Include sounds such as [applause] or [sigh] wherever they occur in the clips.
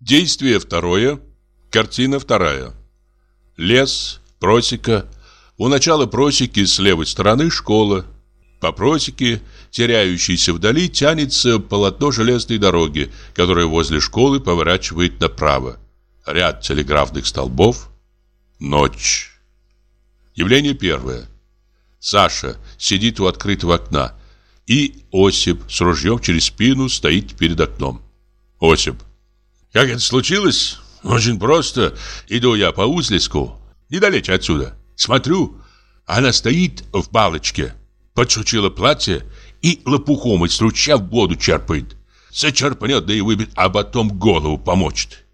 Действие второе. Картина вторая. Лес, просека. У начала просеки с левой стороны школа. По просеке, теряющейся вдали, тянется полотно железной дороги, которая возле школы поворачивает направо. Ряд телеграфных столбов. Ночь. Явление первое. Саша сидит у открытого окна, и Осип с ружьем через спину стоит перед окном. Осип. Как это случилось? Очень просто. Иду я по узлеску, недалече отсюда. Смотрю, она стоит в балочке, подшучила платье и лопухом из ручья в воду черпает. Зачерпнет, да и выбит, а потом голову помочит.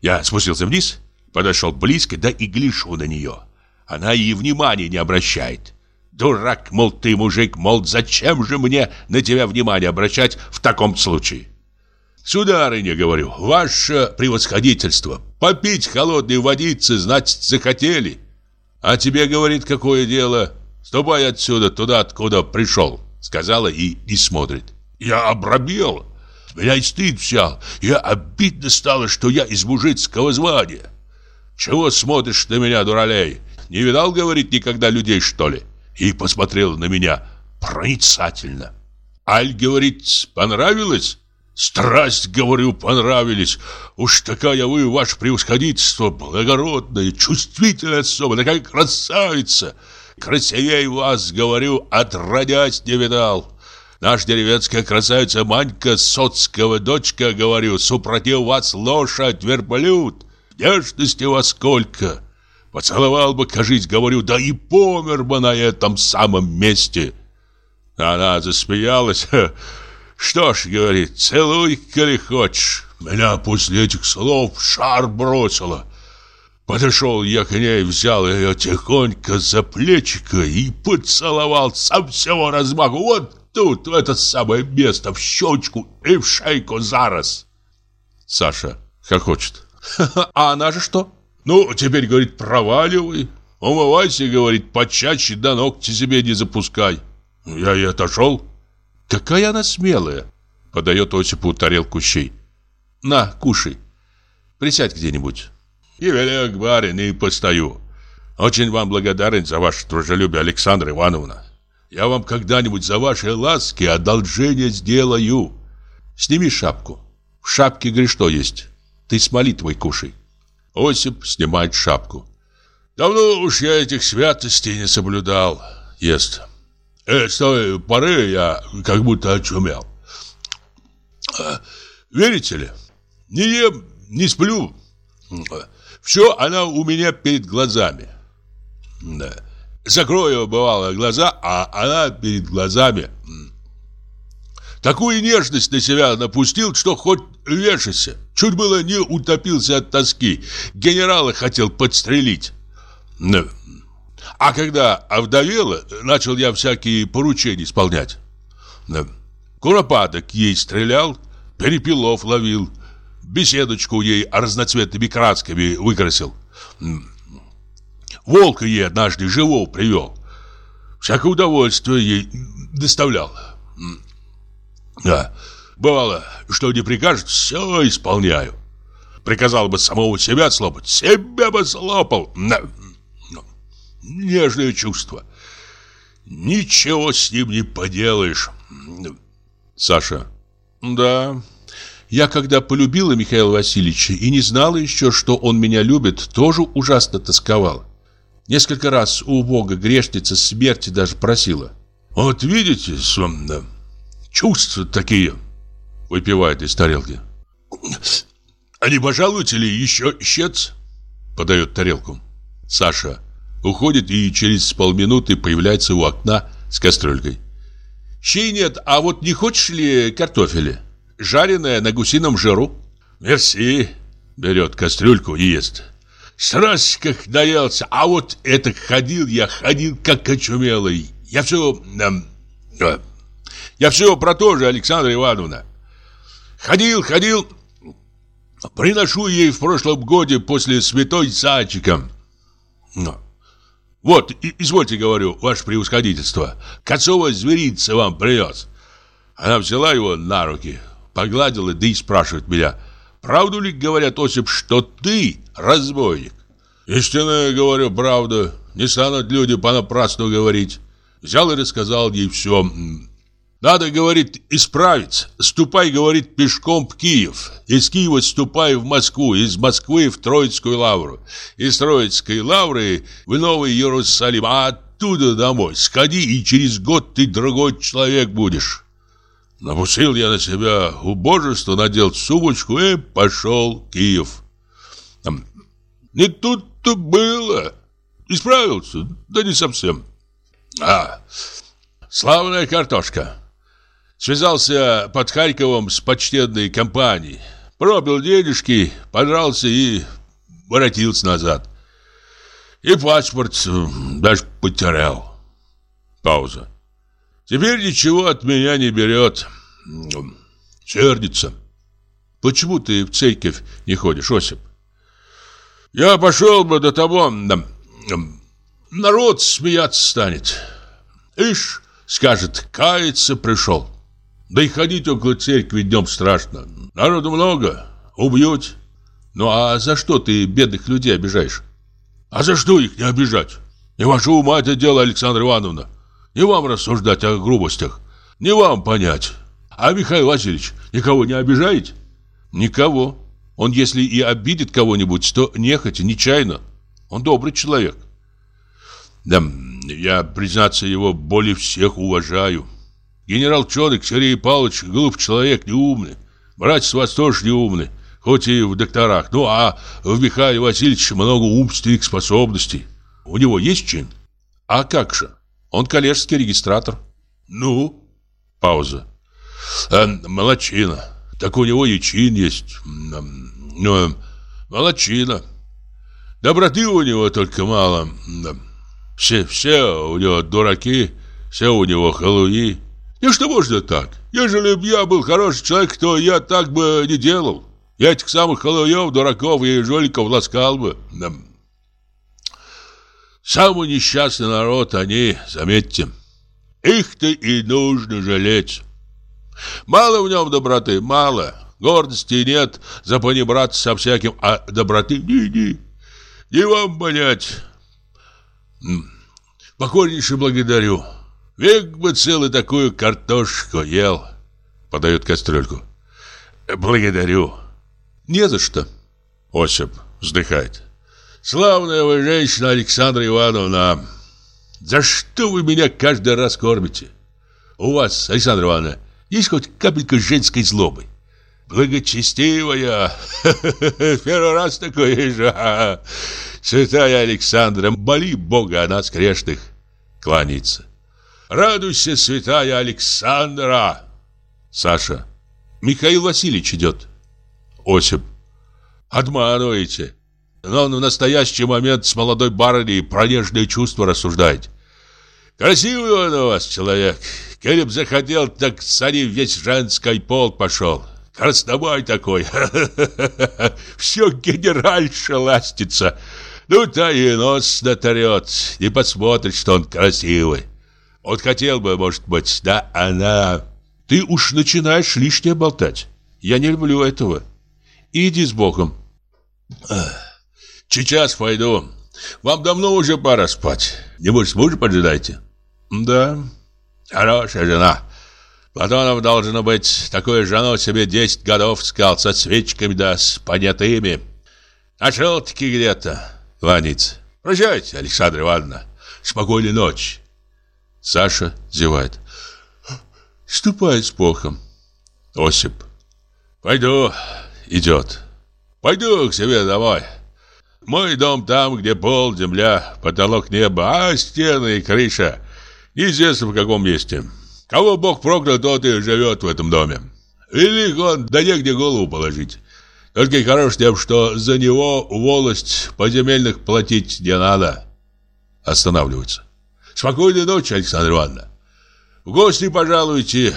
Я спустился вниз, подошел близко, да и гляжу на нее. Она и внимания не обращает. Дурак, мол, ты мужик, мол, зачем же мне на тебя внимание обращать в таком случае? Сударыня, говорю, ваше превосходительство, попить холодной водицы, значит, захотели. А тебе, говорит, какое дело? Ступай отсюда, туда, откуда пришел, сказала и не смотрит. Я обрабел, меня и стыд взял, я обидно стало, что я из мужицкого звания. Чего смотришь на меня, дуралей? Не видал, говорит, никогда людей, что ли? И посмотрел на меня проницательно. Аль, говорит, понравилось? Страсть, говорю, понравились. Уж такая вы, ваше превосходительство, благородная, чувствительная особа, такая красавица. Красивей вас, говорю, отродясь не видал. Наш деревенская красавица Манька Соцкого дочка, говорю, супротив вас лошадь, верблюд. Нежности вас сколько. Поцеловал бы, кажись, говорю, да и помер бы на этом самом месте. Она засмеялась, [laughs] что ж, говорит, целуй, коли хочешь. Меня после этих слов шар бросило. Подошел я к ней, взял ее тихонько за плечико и поцеловал со всего размаху. Вот тут, в это самое место, в щечку и в шейку зараз. Саша хохочет. [laughs] А она же что? Ну, теперь, говорит, проваливай. Умывайся, говорит, почаще до ногти себе не запускай. Я и отошел. Какая она смелая!» Подает Осипу тарелку щей. «На, кушай. Присядь где-нибудь». «И велик, барин, и постою. Очень вам благодарен за ваше дружелюбие, Александра Ивановна. Я вам когда-нибудь за ваши ласки одолжение сделаю». «Сними шапку. В шапке, что есть? Ты с молитвой кушай». Осип снимает шапку. «Давно уж я этих святостей не соблюдал». Ест. Э, с той поры я как будто очумел. Э, верите ли, не ем, не сплю. Все она у меня перед глазами. Да. Закрою, бывало, глаза, а она перед глазами. Такую нежность на себя напустил, что хоть вешайся. Чуть было не утопился от тоски. Генерала хотел подстрелить. А когда овдовела, начал я всякие поручения исполнять. Куропаток ей стрелял, перепелов ловил, беседочку ей разноцветными красками выкрасил. Волка ей однажды живого привел. Всякое удовольствие ей доставлял. Да, бывало, что не прикажет, все исполняю. Приказал бы самого себя слопать, себя бы слопал нежное чувство. Ничего с ним не поделаешь. Саша. Да. Я когда полюбила Михаила Васильевича и не знала еще, что он меня любит, тоже ужасно тосковала. Несколько раз у Бога грешница смерти даже просила. Вот видите, сонно, чувства такие, выпивает из тарелки. А не пожалуйте ли еще щец? Подает тарелку. Саша. Уходит и через полминуты появляется у окна с кастрюлькой. «Щей нет, а вот не хочешь ли картофеля? Жареная на гусином жиру?» «Мерси!» Берет кастрюльку и ест. Страсть как наелся, а вот это ходил я, ходил как очумелый. Я все... Э, я все про то же, Александра Ивановна. Ходил, ходил, приношу ей в прошлом годе после святой зайчиком. Вот, извольте, говорю, ваше превосходительство, Кацова зверица вам привез. Она взяла его на руки, погладила, да и спрашивает меня, Правду ли говорят, Осип, что ты разбойник? Истинно говорю правду. Не станут люди понапрасну говорить. Взял и рассказал ей все. Надо, говорит, исправить. Ступай, говорит, пешком в Киев. Из Киева ступай в Москву, из Москвы в Троицкую лавру. Из Троицкой лавры в Новый Иерусалим, а оттуда домой. Сходи, и через год ты другой человек будешь. Напустил я на себя убожество, надел сумочку и пошел в Киев. Не тут-то было. Исправился, да не совсем. А, славная картошка. Связался под Харьковом с почтенной компанией. Пробил денежки, подрался и воротился назад. И паспорт даже потерял. Пауза. Теперь ничего от меня не берет. Сердится. Почему ты в церковь не ходишь, Осип? Я пошел бы до того... Народ смеяться станет. Ишь, скажет, каяться пришел. Да и ходить около церкви днем страшно. Народу много, убьют. Ну а за что ты бедных людей обижаешь? А за что их не обижать? Не ваше ума это дело, Александра Ивановна. Не вам рассуждать о грубостях. Не вам понять. А Михаил Васильевич никого не обижает? Никого. Он, если и обидит кого-нибудь, то нехотя, нечаянно. Он добрый человек. Да, я, признаться, его более всех уважаю. Генерал Чонок Сергей Павлович глуп человек, неумный. Братец вас тоже неумный, хоть и в докторах. Ну, а в Михаиле Васильевиче много умственных способностей. У него есть чин? А как же? Он коллежский регистратор. Ну? Пауза. Э, молодчина. Так у него и чин есть. Ну, молодчина. Доброты у него только мало. Все, все у него дураки, все у него халуи. И что можно так? Ежели б я был хороший человек, то я так бы не делал. Я этих самых халуев, дураков и жуликов ласкал бы. Самый несчастный народ они, заметьте. Их-то и нужно жалеть. Мало в нем доброты, мало. Гордости нет за понебраться со всяким, а доброты ни-ни. Не вам понять. Покорнейше благодарю. Век бы целый такую картошку ел. Подает кастрюльку. Благодарю. Не за что. Осип вздыхает. Славная вы женщина, Александра Ивановна. За что вы меня каждый раз кормите? У вас, Александра Ивановна, есть хоть капелька женской злобы? Благочестивая. [laughs] Первый раз такое вижу. Святая Александра, боли Бога о нас грешных. Кланяется. Радуйся, святая Александра!» Саша. «Михаил Васильевич идет». Осип. «Обманываете. Но он в настоящий момент с молодой барыней про нежные чувства рассуждает. Красивый он у вас человек. Коли б захотел, так ним весь женский пол пошел. Краснобой такой. [laughs] Все генеральша ластится. Ну, та и нос наторет. Не посмотрит, что он красивый. Он хотел бы, может быть, да она... Ты уж начинаешь лишнее болтать. Я не люблю этого. Иди с Богом. Сейчас пойду. Вам давно уже пора спать. Небось, мужа поджидаете? Да. Хорошая жена. Платонов должно быть такой женой себе 10 годов сказал со свечками да с понятыми. Нашел-таки где-то. Кланяется. Прощайте, Александра Ивановна. Спокойной ночи. Саша зевает. Ступай с Богом. Осип. Пойду. Идет. Пойду к себе домой. Мой дом там, где пол, земля, потолок неба, а стены и крыша. Неизвестно в каком месте. Кого Бог проклял, тот и живет в этом доме. Велик он, да негде голову положить. Только и хорош тем, что за него волость подземельных платить не надо. Останавливается. Спокойной ночи, Александра Ивановна. В гости пожалуйте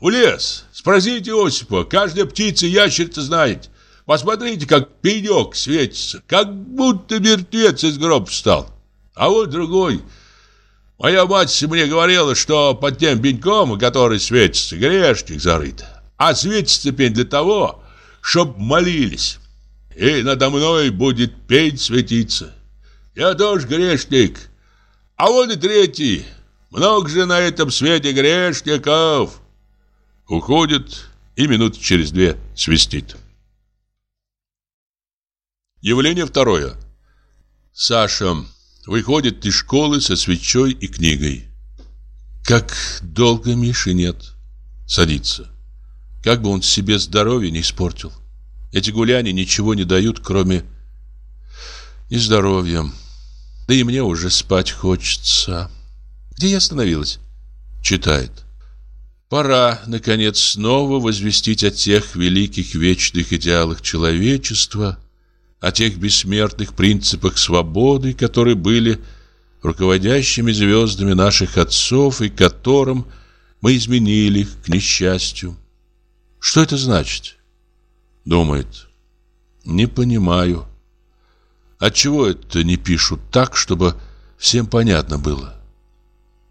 в лес. Спросите Осипа, каждая птица ящерица знает. Посмотрите, как пенек светится, как будто мертвец из гроба встал. А вот другой. Моя мать мне говорила, что под тем пеньком, который светится, грешник зарыт. А светится пень для того, чтоб молились. И надо мной будет пень светиться. Я тоже грешник. А вот и третий. Много же на этом свете грешников. Уходит и минут через две свистит. Явление второе. Саша выходит из школы со свечой и книгой. Как долго Миши нет. Садится. Как бы он себе здоровье не испортил. Эти гуляния ничего не дают, кроме нездоровья. Да и мне уже спать хочется. Где я остановилась? Читает. Пора, наконец, снова возвестить о тех великих вечных идеалах человечества, о тех бессмертных принципах свободы, которые были руководящими звездами наших отцов и которым мы изменили к несчастью. Что это значит? Думает. Не понимаю. Отчего это не пишут так, чтобы всем понятно было?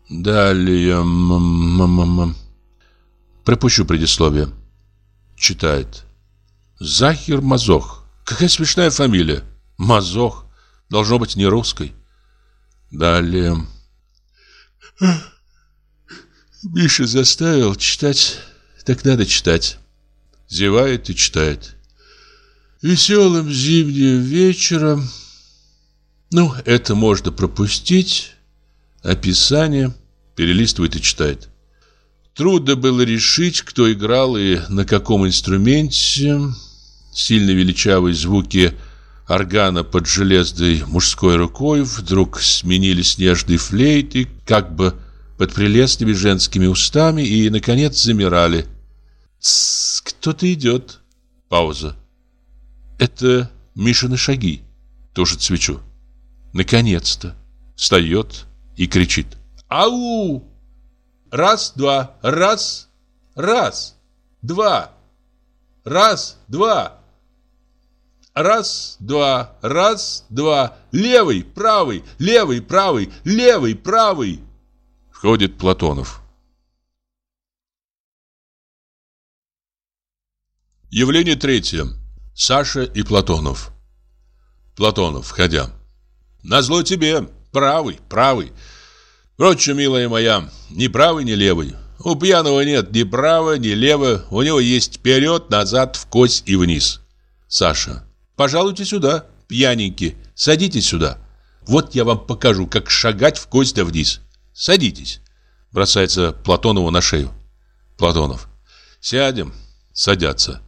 Далее... М -м -м Пропущу предисловие. Читает. Захир Мазох. Какая смешная фамилия. Мазох. Должно быть не русской. Далее. Миша заставил читать, так надо читать. Зевает и читает. Веселым зимним вечером. Ну, это можно пропустить. Описание. Перелистывает и читает. Трудно было решить, кто играл и на каком инструменте. Сильно величавые звуки органа под железной мужской рукой вдруг сменились нежной флейтой, как бы под прелестными женскими устами и, наконец, замирали. кто-то идет. Пауза. Это Мишины шаги. Тушит свечу. Наконец-то. Встает и кричит. Ау! Раз, два, раз, раз, два, раз, два, раз, два, раз, два, левый, правый, левый, правый, левый, правый. Входит Платонов. Явление третье. Саша и Платонов. Платонов, входя. Назло тебе, правый, правый. Впрочем, милая моя, ни правый, ни левый. У пьяного нет ни права, ни лево. У него есть вперед, назад, в кость и вниз. Саша. Пожалуйте сюда, пьяненький. Садитесь сюда. Вот я вам покажу, как шагать в кость да вниз. Садитесь. Бросается Платонову на шею. Платонов. Сядем. Садятся.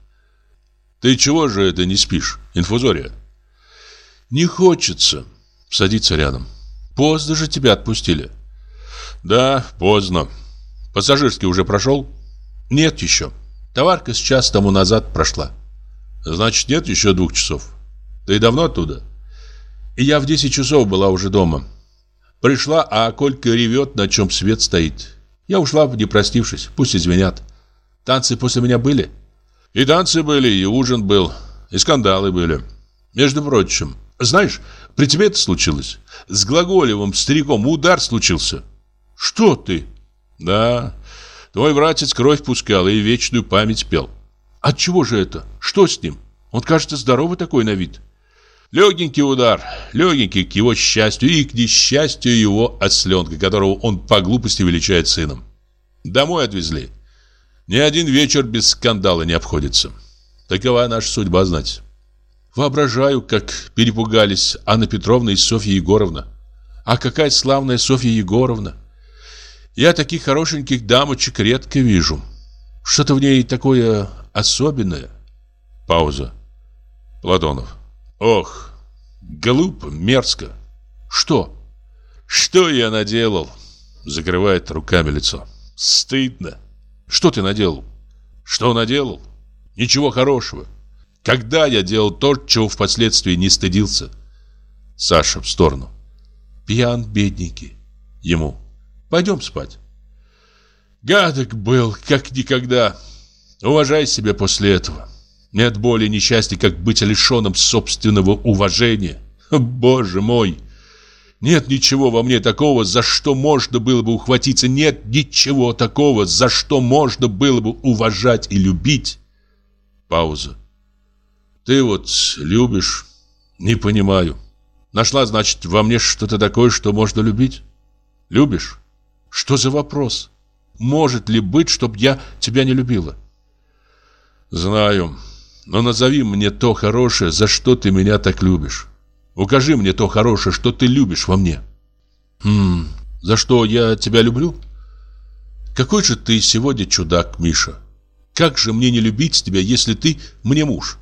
Ты чего же это не спишь, инфузория? Не хочется. Садиться рядом. Поздно же тебя отпустили. Да, поздно. Пассажирский уже прошел? Нет еще. Товарка с час тому назад прошла. Значит, нет еще двух часов. Ты давно оттуда? И я в 10 часов была уже дома. Пришла, а Колька ревет, на чем свет стоит. Я ушла, не простившись. Пусть извинят. Танцы после меня были? И танцы были, и ужин был, и скандалы были. Между прочим, знаешь, при тебе это случилось. С Глаголевым стариком удар случился. Что ты? Да, твой братец кровь пускал и вечную память пел. От чего же это? Что с ним? Он кажется здоровый такой на вид. Легенький удар, легенький к его счастью и к несчастью его осленка, которого он по глупости величает сыном. Домой отвезли. Ни один вечер без скандала не обходится. Такова наша судьба, знать. Воображаю, как перепугались Анна Петровна и Софья Егоровна. А какая славная Софья Егоровна! Я таких хорошеньких дамочек редко вижу. Что-то в ней такое особенное. Пауза. Платонов. Ох, глупо, мерзко. Что? Что я наделал? Закрывает руками лицо. Стыдно. Что ты наделал? Что наделал? Ничего хорошего. Когда я делал то, чего впоследствии не стыдился? Саша в сторону. Пьян, бедненький. Ему. Пойдем спать. Гадок был, как никогда. Уважай себя после этого. Нет более несчастья, как быть лишенным собственного уважения. Боже мой! Нет ничего во мне такого, за что можно было бы ухватиться. Нет ничего такого, за что можно было бы уважать и любить. Пауза. Ты вот любишь, не понимаю. Нашла, значит, во мне что-то такое, что можно любить? Любишь? Что за вопрос? Может ли быть, чтоб я тебя не любила? Знаю. Но назови мне то хорошее, за что ты меня так любишь. Укажи мне то хорошее, что ты любишь во мне. Хм, за что я тебя люблю? Какой же ты сегодня чудак, Миша. Как же мне не любить тебя, если ты мне муж?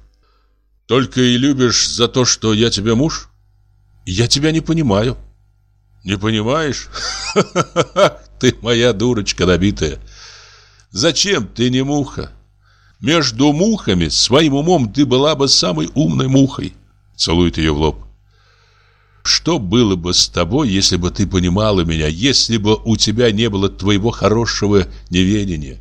Только и любишь за то, что я тебе муж? Я тебя не понимаю. Не понимаешь? [laughs] Ты моя дурочка набитая. Зачем ты не муха? Между мухами своим умом ты была бы самой умной мухой. Целует ее в лоб. Что было бы с тобой, если бы ты понимала меня, если бы у тебя не было твоего хорошего неведения?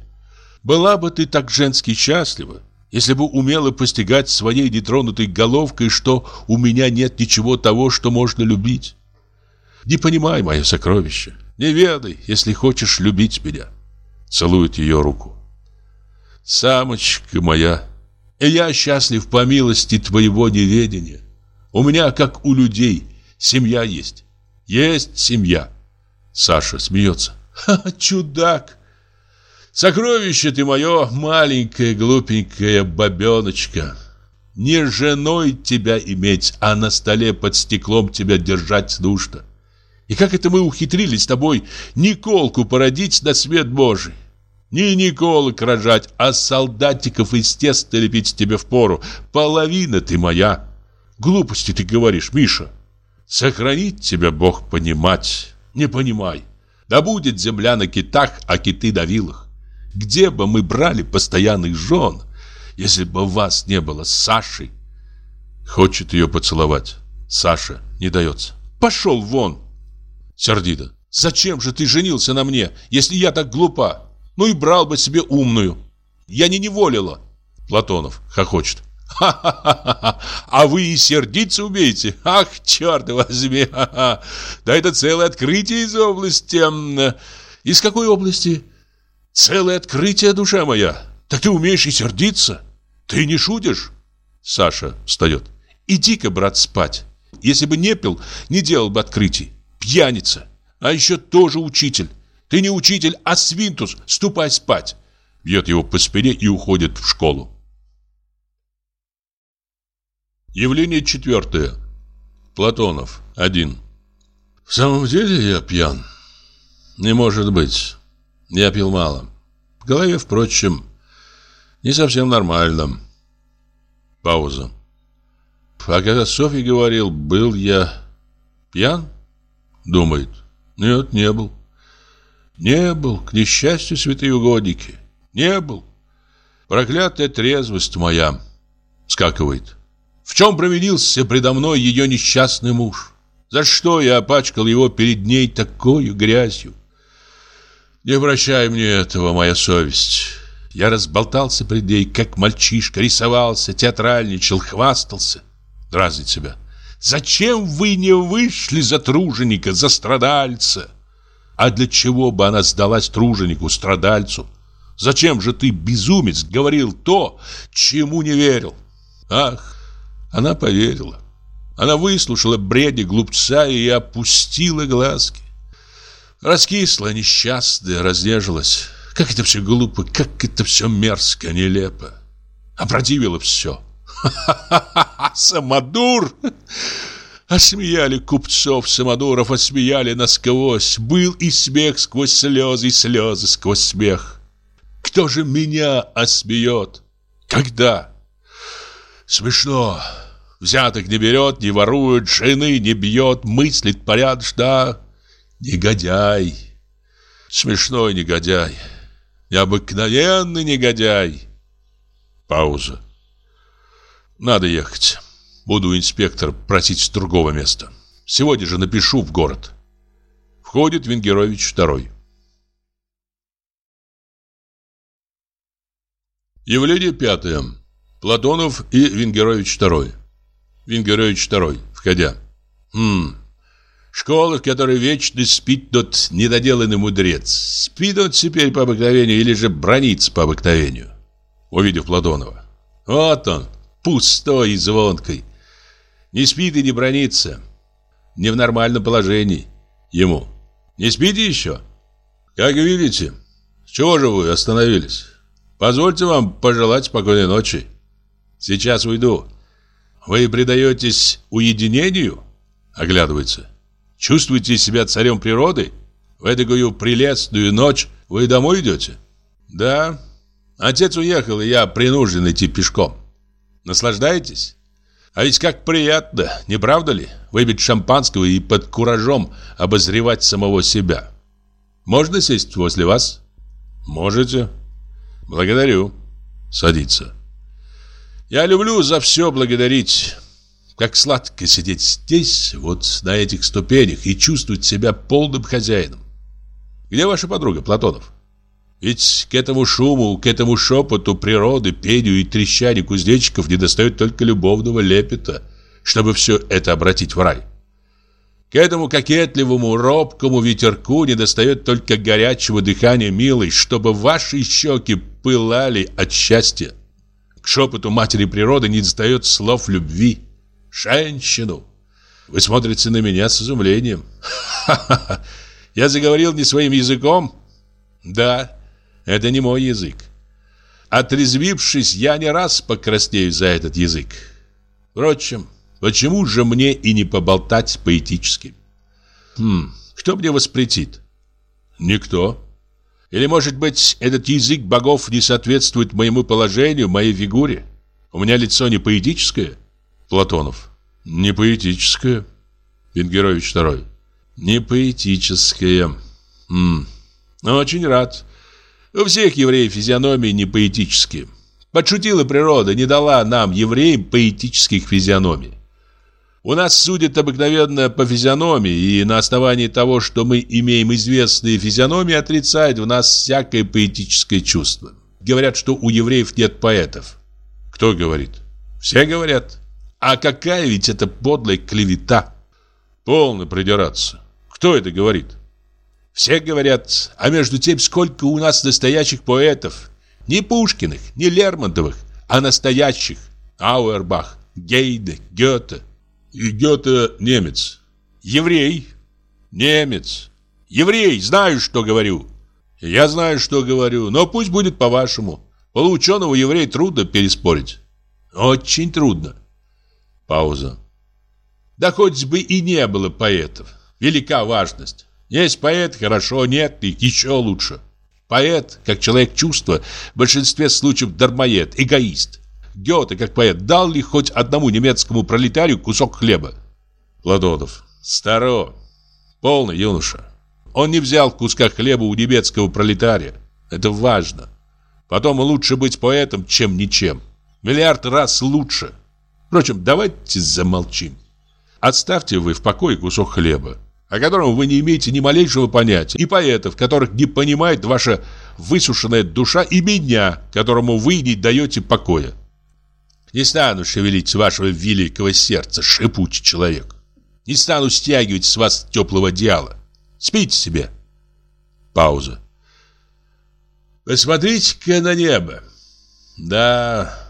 Была бы ты так женски счастлива, если бы умела постигать своей нетронутой головкой, что у меня нет ничего того, что можно любить? Не понимай мое сокровище, не ведай, если хочешь любить меня. Целует ее руку. Самочка моя, и я счастлив по милости твоего неведения. У меня, как у людей, Семья есть. Есть семья. Саша смеется. Ха, чудак. Сокровище ты мое, маленькая глупенькая бабеночка. Не женой тебя иметь, а на столе под стеклом тебя держать нужно. И как это мы ухитрились с тобой Николку породить на свет Божий? Не Николок рожать, а солдатиков из теста лепить тебе в пору. Половина ты моя. Глупости ты говоришь, Миша. Сохранит тебя Бог понимать. Не понимай. Да будет земля на китах, а киты на вилах. Где бы мы брали постоянных жен, если бы вас не было с Сашей? Хочет ее поцеловать. Саша не дается. Пошел вон! Сердито. Зачем же ты женился на мне, если я так глупа? Ну и брал бы себе умную. Я не неволила. Платонов хохочет. Ха-ха-ха! А вы и сердиться умеете? Ах, черт возьми! Ха-ха! Да это целое открытие из области... Из какой области? Целое открытие, душа моя! Так ты умеешь и сердиться? Ты не шутишь? Саша встает. Иди-ка, брат, спать. Если бы не пил, не делал бы открытий. Пьяница. А еще тоже учитель. Ты не учитель, а свинтус. Ступай спать. Бьет его по спине и уходит в школу. Явление четвертое. Платонов. Один. В самом деле я пьян? Не может быть. Я пил мало. В голове, впрочем, не совсем нормально. Пауза. А когда Софья говорил, был я пьян? Думает. Нет, не был. Не был, к несчастью, святые угодники. Не был. Проклятая трезвость моя. Скакивает. В чем провинился предо мной ее несчастный муж? За что я опачкал его перед ней такой грязью? Не прощай мне этого, моя совесть. Я разболтался пред ней, как мальчишка, рисовался, театральничал, хвастался. Дразнить себя. Зачем вы не вышли за труженика, за страдальца? А для чего бы она сдалась труженику, страдальцу? Зачем же ты, безумец, говорил то, чему не верил? Ах, она поверила. Она выслушала бреди глупца и опустила глазки. Раскисла, несчастная, разнежилась. Как это все глупо, как это все мерзко, нелепо. Опротивило все. Ха-ха-ха! Самодур! Осмеяли купцов, самодуров, осмеяли насквозь. Был и смех сквозь слезы, и слезы сквозь смех. Кто же меня осмеет? Когда? Смешно. Взяток не берет, не ворует, жены не бьет, мыслит порядочно. Негодяй. Смешной негодяй. Необыкновенный негодяй. Пауза. Надо ехать. Буду инспектор просить с другого места. Сегодня же напишу в город. Входит Венгерович второй. Явление пятое. Платонов и Венгерович второй. Венгерович второй, входя. Хм. Школа, в которой вечно спит тот недоделанный мудрец. Спит он теперь по обыкновению или же бронится по обыкновению. Увидев Платонова. Вот он, пустой и звонкой. Не спит и не бронится. Не в нормальном положении. Ему. Не спите еще? Как видите. С чего же вы остановились? Позвольте вам пожелать спокойной ночи. Сейчас уйду. Вы предаетесь уединению? Оглядывается. Чувствуете себя царем природы? В эдакую прелестную ночь вы домой идете? Да. Отец уехал, и я принужден идти пешком. Наслаждаетесь? А ведь как приятно, не правда ли? Выпить шампанского и под куражом обозревать самого себя. Можно сесть возле вас? Можете. Благодарю. Садиться. Я люблю за все благодарить. Как сладко сидеть здесь, вот на этих ступенях, и чувствовать себя полным хозяином. Где ваша подруга, Платонов? Ведь к этому шуму, к этому шепоту природы, пению и трещанию кузнечиков недостает только любовного лепета, чтобы все это обратить в рай. К этому кокетливому, робкому ветерку недостает только горячего дыхания милой, чтобы ваши щеки пылали от счастья. К шепоту матери природы не достает слов любви. Женщину. Вы смотрите на меня с изумлением. [laughs] Я заговорил не своим языком? Да. Это не мой язык. Отрезвившись, я не раз покраснею за этот язык. Впрочем, почему же мне и не поболтать поэтически? Хм, кто мне воспретит? Никто. Или, может быть, этот язык богов не соответствует моему положению, моей фигуре? У меня лицо не поэтическое? Платонов. Не поэтическое. Венгерович второй. Не поэтическое. Хм, очень рад. У всех евреев физиономии не поэтические. Подшутила природа, не дала нам, евреям, поэтических физиономий. У нас судят обыкновенно по физиономии, и на основании того, что мы имеем известные физиономии, отрицают в нас всякое поэтическое чувство. Говорят, что у евреев нет поэтов. Кто говорит? Все говорят. А какая ведь это подлая клевета? Полно придираться. Кто это говорит? Все говорят, а между тем сколько у нас настоящих поэтов. Не Пушкиных, не Лермонтовых, а настоящих. Ауэрбах, Гейде, Гёте. И Гёте немец. Еврей, немец. Еврей, знаю, что говорю. Я знаю, что говорю, но пусть будет по-вашему. Полуученого еврея трудно переспорить. Очень трудно. Пауза. Да хоть бы и не было поэтов. Велика важность. Есть поэт, хорошо, нет, и еще лучше. Поэт, как человек чувства, в большинстве случаев дармоед, эгоист. Гёте, как поэт, дал ли хоть одному немецкому пролетарию кусок хлеба? Платонов. Старо. Полный юноша. Он не взял куска хлеба у немецкого пролетария. Это важно. Потом лучше быть поэтом, чем ничем. Миллиард раз лучше. Впрочем, давайте замолчим. Отставьте вы в покое кусок хлеба о котором вы не имеете ни малейшего понятия, и поэтов, которых не понимает ваша высушенная душа, и меня, которому вы не даете покоя. Не стану шевелить вашего великого сердца, шипучий человек. Не стану стягивать с вас теплого одеяла. Спите себе. Пауза. Посмотрите-ка на небо. Да,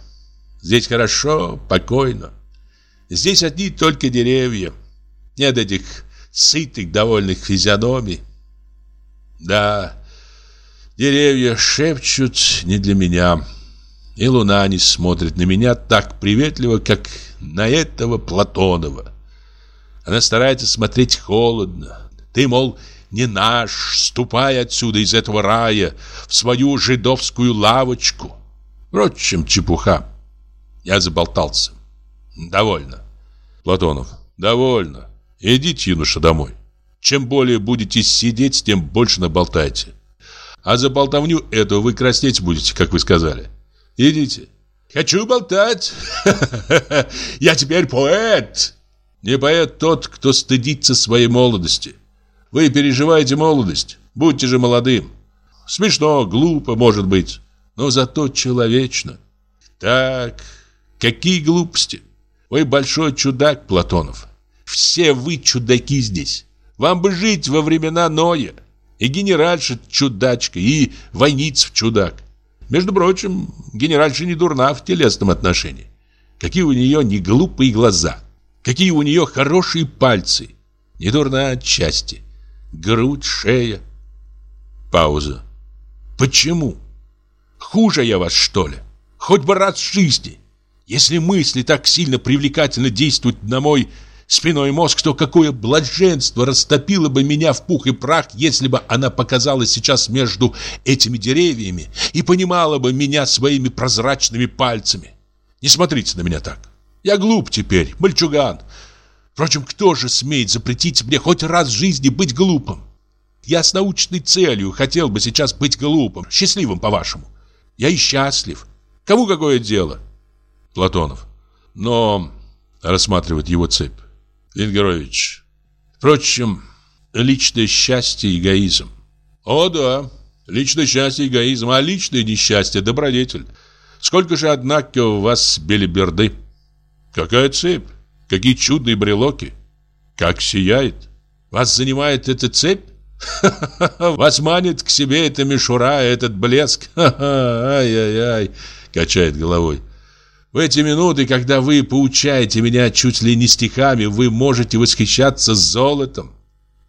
здесь хорошо, покойно. Здесь одни только деревья. Нет этих сытых, довольных физиономий. Да, деревья шепчут не для меня, и луна не смотрит на меня так приветливо, как на этого Платонова. Она старается смотреть холодно. Ты, мол, не наш, ступай отсюда из этого рая в свою жидовскую лавочку. Впрочем, чепуха. Я заболтался. Довольно. Платонов. Довольно. Идите, юноша, домой. Чем более будете сидеть, тем больше наболтайте. А за болтовню эту вы краснеть будете, как вы сказали. Идите. Хочу болтать. [laughs] Я теперь поэт. Не поэт тот, кто стыдится своей молодости. Вы переживаете молодость. Будьте же молодым. Смешно, глупо, может быть, но зато человечно. Так, какие глупости. Вы большой чудак, Платонов. Все вы чудаки здесь. Вам бы жить во времена Ноя. И генеральша чудачка, и войницев чудак. Между прочим, генеральша не дурна в телесном отношении. Какие у нее не глупые глаза. Какие у нее хорошие пальцы. Не дурна отчасти. Грудь, шея. Пауза. Почему? Хуже я вас, что ли? Хоть бы раз в жизни. Если мысли так сильно привлекательно действуют на мой спиной мозг, то какое блаженство растопило бы меня в пух и прах, если бы она показалась сейчас между этими деревьями и понимала бы меня своими прозрачными пальцами. Не смотрите на меня так. Я глуп теперь, мальчуган. Впрочем, кто же смеет запретить мне хоть раз в жизни быть глупым? Я с научной целью хотел бы сейчас быть глупым, счастливым, по-вашему. Я и счастлив. Кому какое дело? Платонов. Но рассматривает его цепь. Венгерович. Впрочем, личное счастье – эгоизм. О, да, личное счастье – эгоизм, а личное несчастье – добродетель. Сколько же, однако, у вас белиберды? Какая цепь? Какие чудные брелоки? Как сияет? Вас занимает эта цепь? [laughs] Вас манит к себе эта мишура, этот блеск. [laughs] Ай-яй-яй, качает головой. В эти минуты, когда вы поучаете меня чуть ли не стихами, вы можете восхищаться золотом.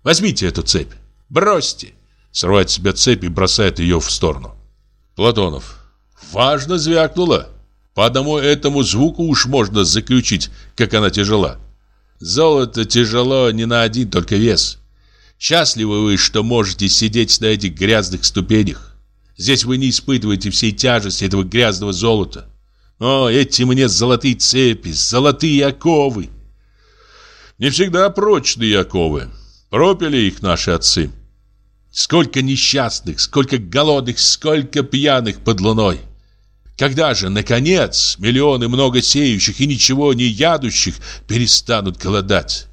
Возьмите эту цепь, бросьте. Срывает с себя цепь и бросает ее в сторону. Платонов. Важно звякнуло. По одному этому звуку уж можно заключить, как она тяжела. Золото тяжело не на один только вес. Счастливы вы, что можете сидеть на этих грязных ступенях. Здесь вы не испытываете всей тяжести этого грязного золота. О, эти мне золотые цепи, золотые оковы. Не всегда прочные оковы. Пропили их наши отцы. Сколько несчастных, сколько голодных, сколько пьяных под луной. Когда же, наконец, миллионы много сеющих и ничего не ядущих перестанут голодать?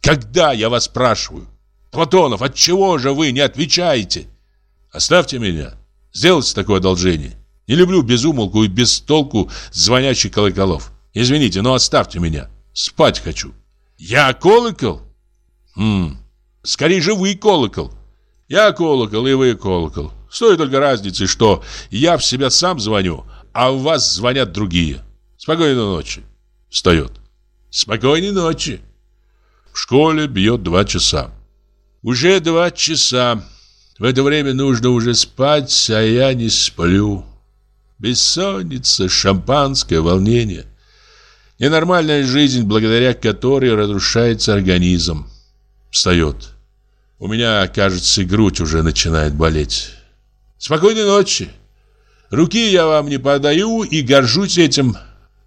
Когда, я вас спрашиваю? Платонов, от чего же вы не отвечаете? Оставьте меня. Сделайте такое одолжение. Не люблю безумолку и без толку звонящих колоколов. Извините, но оставьте меня. Спать хочу. Я колокол? Хм, скорее же вы колокол. Я колокол, и вы колокол. С той только разницей, что я в себя сам звоню, а в вас звонят другие. Спокойной ночи. Встает. Спокойной ночи. В школе бьет два часа. Уже два часа. В это время нужно уже спать, а я не сплю. Бессонница, шампанское, волнение. Ненормальная жизнь, благодаря которой разрушается организм. Встает. У меня, кажется, грудь уже начинает болеть. Спокойной ночи. Руки я вам не подаю и горжусь этим.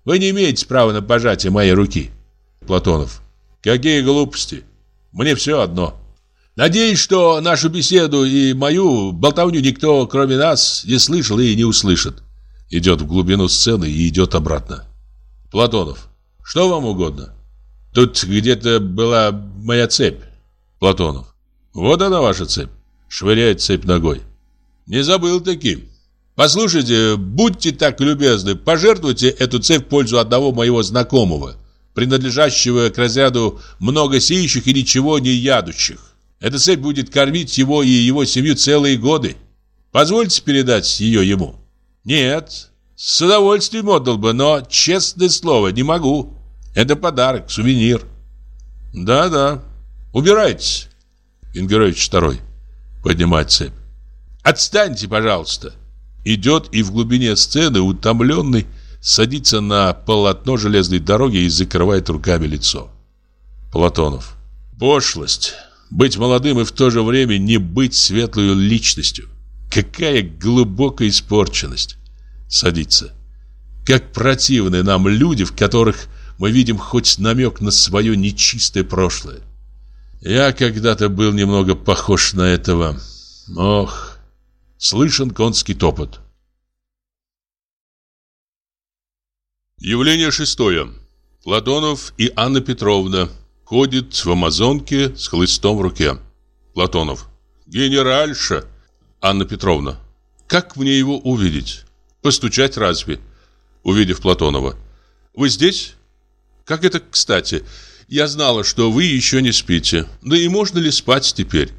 Вы не имеете права на пожатие моей руки. Платонов. Какие глупости. Мне все одно. Надеюсь, что нашу беседу и мою болтовню никто, кроме нас, не слышал и не услышит. Идет в глубину сцены и идет обратно. Платонов. Что вам угодно? Тут где-то была моя цепь. Платонов. Вот она ваша цепь. Швыряет цепь ногой. Не забыл таким. Послушайте, будьте так любезны, пожертвуйте эту цепь в пользу одного моего знакомого, принадлежащего к разряду много сеющих и ничего не ядущих. Эта цепь будет кормить его и его семью целые годы. Позвольте передать ее ему. Нет, с удовольствием отдал бы, но, честное слово, не могу. Это подарок, сувенир. Да-да, убирайтесь. Венгерович второй. Поднимать цепь. Отстаньте, пожалуйста. Идет и в глубине сцены, утомленный, садится на полотно железной дороги и закрывает руками лицо. Платонов. Пошлость. Быть молодым и в то же время не быть светлой личностью. Какая глубокая испорченность. Садится. Как противны нам люди, в которых мы видим хоть намек на свое нечистое прошлое. Я когда-то был немного похож на этого. Ох, слышен конский топот. Явление шестое. Платонов и Анна Петровна Ходит в амазонке с хлыстом в руке. Платонов. Генеральша. Анна Петровна. Как мне его увидеть? Постучать разве? Увидев Платонова. Вы здесь? Как это кстати? Я знала, что вы еще не спите. Да и можно ли спать теперь?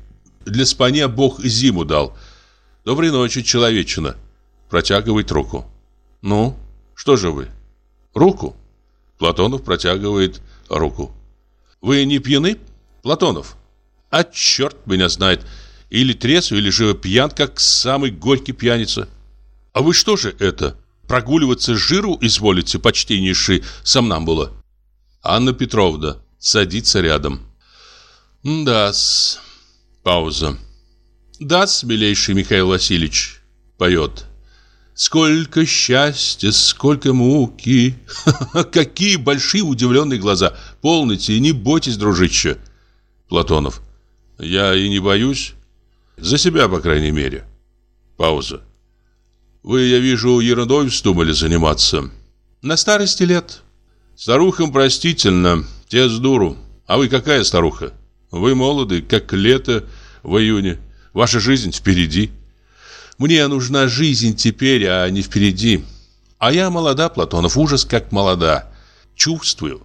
Для спания Бог зиму дал. Доброй ночи, человечина. Протягивает руку. Ну, что же вы? Руку? Платонов протягивает руку. Вы не пьяны, Платонов? А черт меня знает. Или трезв, или же пьян, как самый горький пьяница. А вы что же это? Прогуливаться жиру изволите, почтеннейший сомнамбула? Анна Петровна садится рядом. Да-с. Пауза. Да-с, милейший Михаил Васильевич. Поет. Сколько счастья, сколько муки. [laughs] Какие большие удивленные глаза. Полните, не бойтесь, дружище. Платонов. Я и не боюсь. За себя, по крайней мере. Пауза. Вы, я вижу, ерундой вздумали заниматься. На старости лет. Старухам простительно, те с дуру. А вы какая старуха? Вы молоды, как лето в июне. Ваша жизнь впереди. Мне нужна жизнь теперь, а не впереди. А я молода, Платонов, ужас как молода. Чувствую.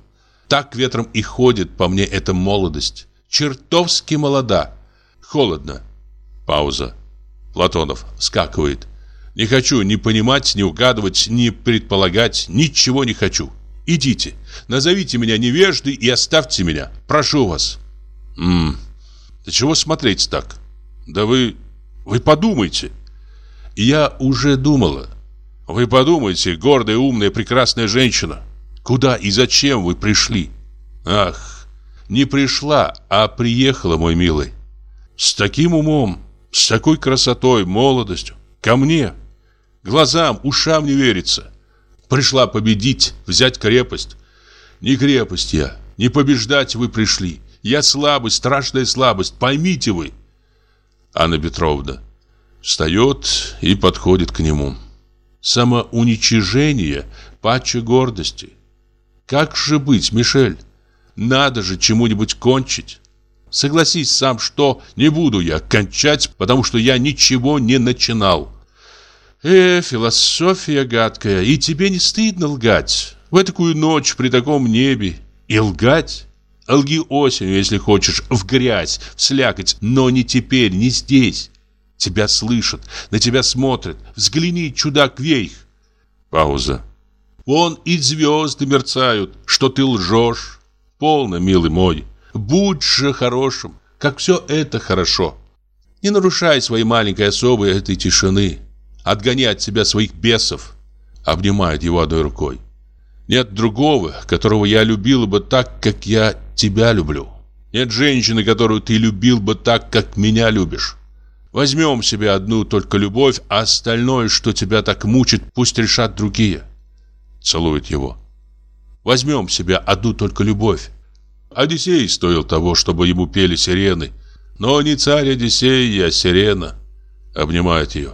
Так ветром и ходит по мне эта молодость. Чертовски молода. Холодно. Пауза. Платонов вскакивает. Не хочу ни понимать, ни угадывать, ни предполагать. Ничего не хочу. Идите. Назовите меня невеждой и оставьте меня. Прошу вас. Ммм. Да чего смотреть так? Да вы... Вы подумайте. Я уже думала. Вы подумайте, гордая, умная, прекрасная женщина. Куда и зачем вы пришли? Ах, не пришла, а приехала, мой милый. С таким умом, с такой красотой, молодостью. Ко мне. Глазам, ушам не верится. Пришла победить, взять крепость. Не крепость я, не побеждать вы пришли. Я слабость, страшная слабость, поймите вы. Анна Петровна, Встает и подходит к нему. Самоуничижение паче гордости. Как же быть, Мишель? Надо же чему-нибудь кончить. Согласись сам, что не буду я кончать, потому что я ничего не начинал. Э, философия гадкая, и тебе не стыдно лгать? В такую ночь при таком небе и лгать? Лги осенью, если хочешь, в грязь, в слякоть, но не теперь, не здесь. Тебя слышат, на тебя смотрят. Взгляни, чудак, вейх. Пауза. Вон и звезды мерцают, что ты лжешь. Полно, милый мой. Будь же хорошим, как все это хорошо. Не нарушай своей маленькой особой этой тишины. Отгони от себя своих бесов. Обнимает его одной рукой. Нет другого, которого я любила бы так, как я тебя люблю. Нет женщины, которую ты любил бы так, как меня любишь. Возьмем себе одну только любовь, а остальное, что тебя так мучит, пусть решат другие. Целует его. Возьмем себе одну только любовь. Одиссей стоил того, чтобы ему пели сирены. Но не царь Одиссей, а сирена. Обнимает ее.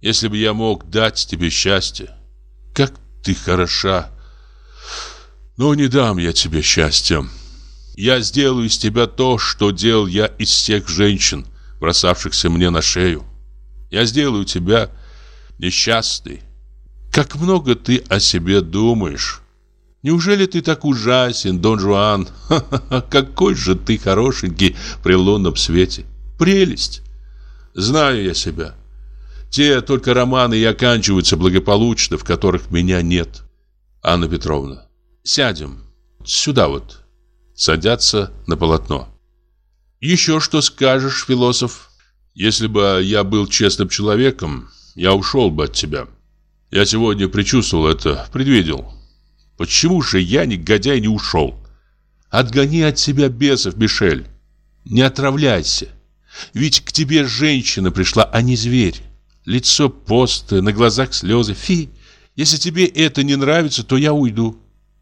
Если бы я мог дать тебе счастье. Как ты хороша. Но не дам я тебе счастья. Я сделаю из тебя то, что делал я из всех женщин бросавшихся мне на шею. Я сделаю тебя несчастной. Как много ты о себе думаешь. Неужели ты так ужасен, Дон Жуан? Ха -ха -ха, какой же ты хорошенький при лунном свете. Прелесть. Знаю я себя. Те только романы и оканчиваются благополучно, в которых меня нет. Анна Петровна, сядем. Сюда вот. Садятся на полотно. Еще что скажешь, философ? Если бы я был честным человеком, я ушел бы от тебя. Я сегодня предчувствовал это, предвидел. Почему же я, негодяй, не ушел? Отгони от себя бесов, Мишель. Не отравляйся. Ведь к тебе женщина пришла, а не зверь. Лицо постое, на глазах слезы. Фи, если тебе это не нравится, то я уйду.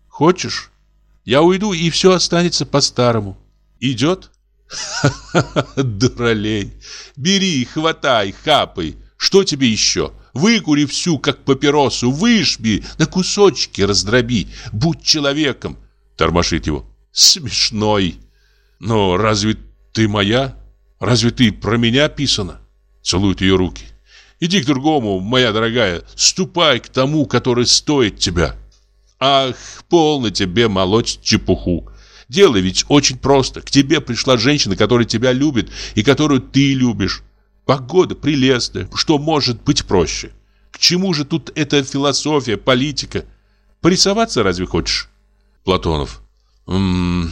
Хочешь? Я уйду, и все останется по-старому. Идет? Ха-ха-ха, дуралей. Бери, хватай, хапай. Что тебе еще? Выкури всю, как папиросу, выжми, на кусочки раздроби. Будь человеком. Тормошит его. Смешной. Но разве ты моя? Разве ты про меня писана? Целует ее руки. Иди к другому, моя дорогая. Ступай к тому, который стоит тебя. Ах, полно тебе молоть чепуху. Дело ведь очень просто. К тебе пришла женщина, которая тебя любит и которую ты любишь. Погода прелестная. Что может быть проще? К чему же тут эта философия, политика? Порисоваться разве хочешь? Платонов. Ммм,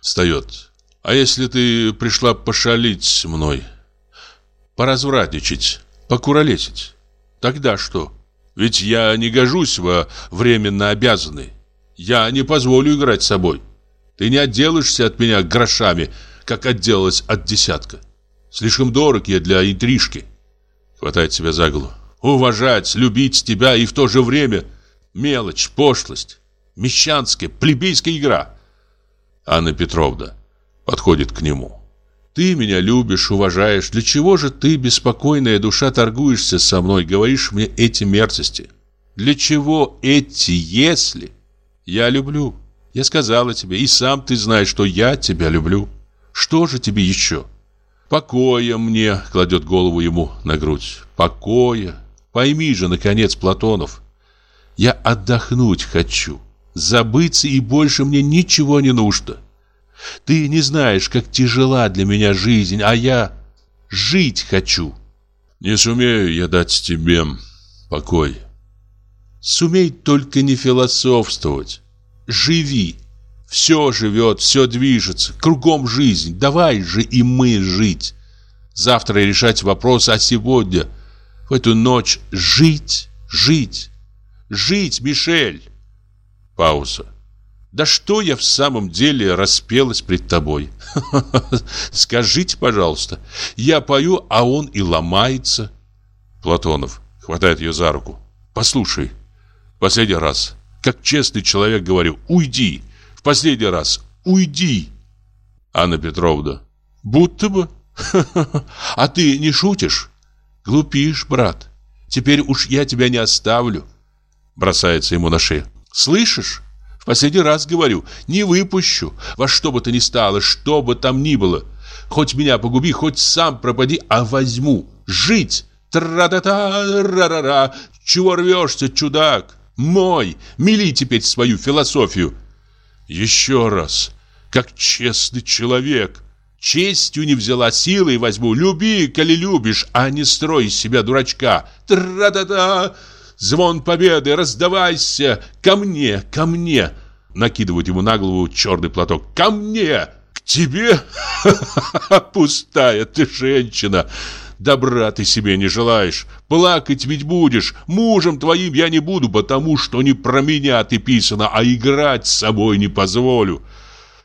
встает. А если ты пришла пошалить мной? Поразвратничать, покуролесить? Тогда что? Ведь я не гожусь во временно обязанный. Я не позволю играть с собой. Ты не отделаешься от меня грошами, как отделалась от десятка. Слишком дорог я для интрижки. Хватает себя за голову. Уважать, любить тебя и в то же время мелочь, пошлость, мещанская, плебейская игра. Анна Петровна подходит к нему. Ты меня любишь, уважаешь. Для чего же ты, беспокойная душа, торгуешься со мной, говоришь мне эти мерзости? Для чего эти «если»? Я люблю. Я сказала тебе, и сам ты знаешь, что я тебя люблю. Что же тебе еще? Покоя мне, кладет голову ему на грудь. Покоя. Пойми же, наконец, Платонов. Я отдохнуть хочу. Забыться и больше мне ничего не нужно. Ты не знаешь, как тяжела для меня жизнь, а я жить хочу. Не сумею я дать тебе покой. Сумей только не философствовать. Живи. Все живет, все движется, кругом жизнь. Давай же и мы жить. Завтра решать вопрос, а сегодня, в эту ночь, жить, жить, жить, Мишель. Пауза. Да что я в самом деле распелась пред тобой? [laughs] Скажите, пожалуйста. Я пою, а он и ломается. Платонов хватает ее за руку. Послушай, последний раз, как честный человек говорю, уйди. В последний раз, уйди. Анна Петровна, будто бы. [laughs] А ты не шутишь? Глупишь, брат. Теперь уж я тебя не оставлю. Бросается ему на шею. Слышишь? Последний раз говорю, не выпущу. Во что бы то ни стало, что бы там ни было. Хоть меня погуби, хоть сам пропади, а возьму. Жить. Тра-та-та, ра-ра-ра. Чего рвешься, чудак? Мой. Мели теперь свою философию. Еще раз. Как честный человек. Честью не взяла, силой возьму. Люби, коли любишь, а не строй из себя дурачка. Тра-та-та. Звон победы, раздавайся! Ко мне, ко мне!» Накидывают ему на голову черный платок. «Ко мне! К тебе? [laughs] Пустая ты женщина!» Добра ты себе не желаешь. Плакать ведь будешь. Мужем твоим я не буду, потому что не про меня ты писано, а играть с собой не позволю.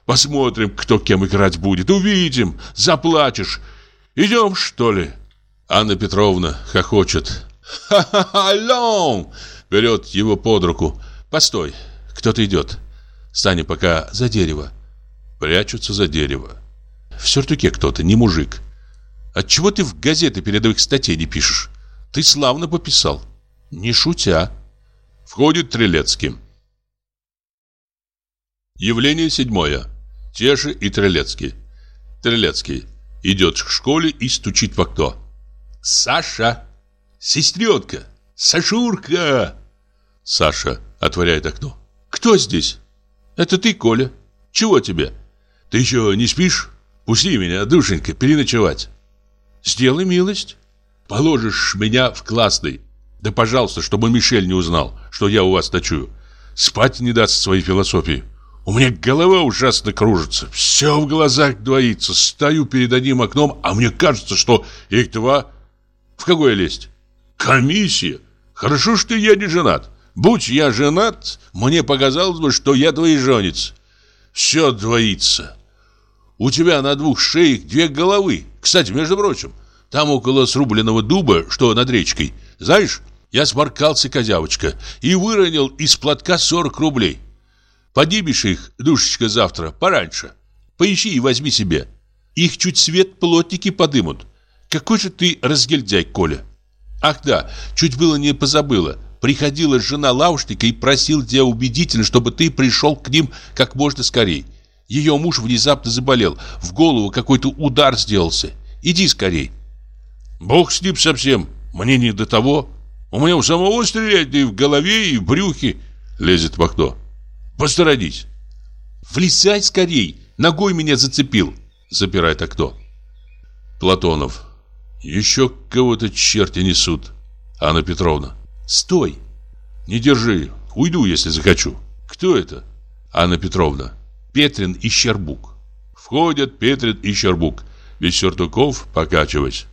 Посмотрим, кто кем играть будет. Увидим. Заплачешь. Идем, что ли?» Анна Петровна хохочет. «Ха-ха-ха! Берет его под руку. «Постой, кто-то идет. Стань пока за дерево». Прячутся за дерево. В сюртуке кто-то, не мужик. Отчего ты в газеты передовых статей не пишешь? Ты славно пописал. Не шутя. Входит Трелецкий. Явление седьмое. Те и Трелецкий. Трелецкий идет к школе и стучит в окно. «Саша!» Сестренка! Сашурка!» Саша отворяет окно. «Кто здесь?» «Это ты, Коля. Чего тебе?» «Ты еще не спишь? Пусти меня, душенька, переночевать». «Сделай милость. Положишь меня в классный. Да, пожалуйста, чтобы Мишель не узнал, что я у вас ночую. Спать не даст своей философии. У меня голова ужасно кружится. Все в глазах двоится. Стою перед одним окном, а мне кажется, что их два. В какое лезть? Комиссия? Хорошо, что я не женат. Будь я женат, мне показалось бы, что я двоеженец. Все двоится. У тебя на двух шеях две головы. Кстати, между прочим, там около срубленного дуба, что над речкой, знаешь, я сморкался, козявочка, и выронил из платка 40 рублей. Поднимешь их, душечка, завтра, пораньше. Поищи и возьми себе. Их чуть свет плотники подымут. Какой же ты разгильдяй, Коля. Ах да, чуть было не позабыла. Приходила жена Лаушника и просила тебя убедительно, чтобы ты пришел к ним как можно скорее. Ее муж внезапно заболел, в голову какой-то удар сделался. Иди скорей. Бог с ним совсем, мне не до того. У меня у самого стрелять и в голове, и в брюхе. Лезет в окно. Посторонись. Влезай скорей, ногой меня зацепил. Запирает окно. Платонов. Еще кого-то черти несут. Анна Петровна. Стой. Не держи. Уйду, если захочу. Кто это? Анна Петровна. Петрин и Щербук. Входят Петрин и Щербук, без сюртуков, покачиваясь.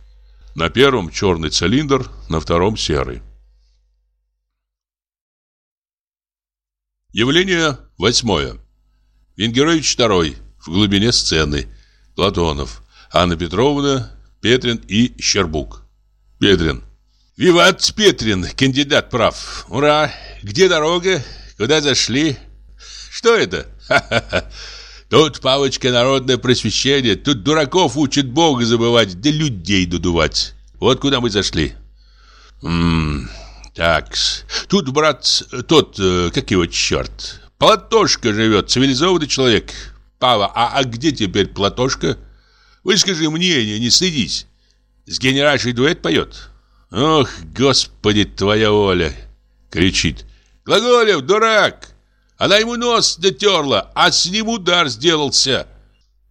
На первом черный цилиндр, на втором серый. Явление восьмое. Венгерович второй, в глубине сцены. Платонов, Анна Петровна, Петрин и Щербук. Петрин. «Виват Петрин, кандидат прав. Ура! Где дорога? Куда зашли? Что это? [laughs] Тут, павочка, народное просвещение. Тут дураков учат Бога забывать, да людей додувать. Вот куда мы зашли. Ммм, так Тут, брат, тот, э, как его черт, Платошка живет, цивилизованный человек. Пава, а, а где теперь Платошка? Выскажи мнение, не стыдись. С генеральшей дуэт поет. Ох, господи, твоя воля! Кричит. Глаголев, дурак! Она ему нос дотерла, а с ним удар сделался.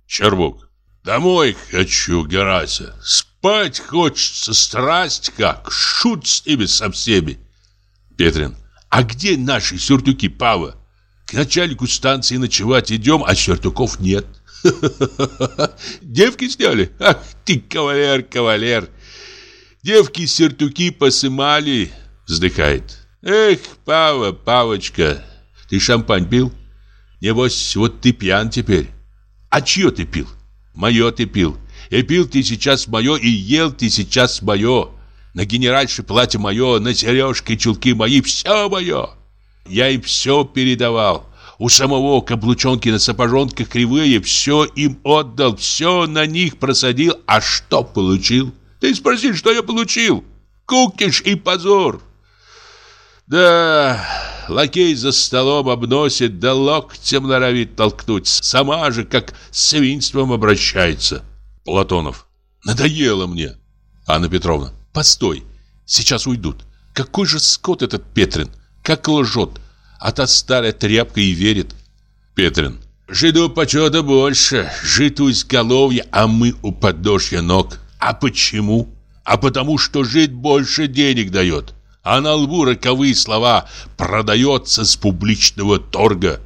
Чербук. Домой хочу, Герася. Спать хочется, страсть как. Шут с ними со всеми. Петрин. А где наши сюртуки, Пава? К начальнику станции ночевать идем, а сюртуков нет. [laughs] Девки сняли? Ах ты, кавалер, кавалер. Девки сюртуки посымали, вздыхает. Эх, Пава, Павочка, ты шампань пил? Небось, вот ты пьян теперь. А чье ты пил? Мое ты пил. И пил ты сейчас мое, и ел ты сейчас мое. На генеральше платье мое, на сережки, чулки мои, все мое. Я им все передавал. У самого каблучонки на сапожонках кривые, все им отдал, все на них просадил. А что получил? Ты спроси, что я получил? Кукиш и позор. Да, лакей за столом обносит, да локтем норовит толкнуть. Сама же, как с свинством обращается. Платонов. Надоело мне. Анна Петровна. Постой, сейчас уйдут. Какой же скот этот Петрин. Как лжет. А та старая тряпка и верит. Петрин. Жиду почета больше. Жид у изголовья, а мы у подошья ног. А почему? А потому что жить больше денег дает а на лбу роковые слова «продается с публичного торга».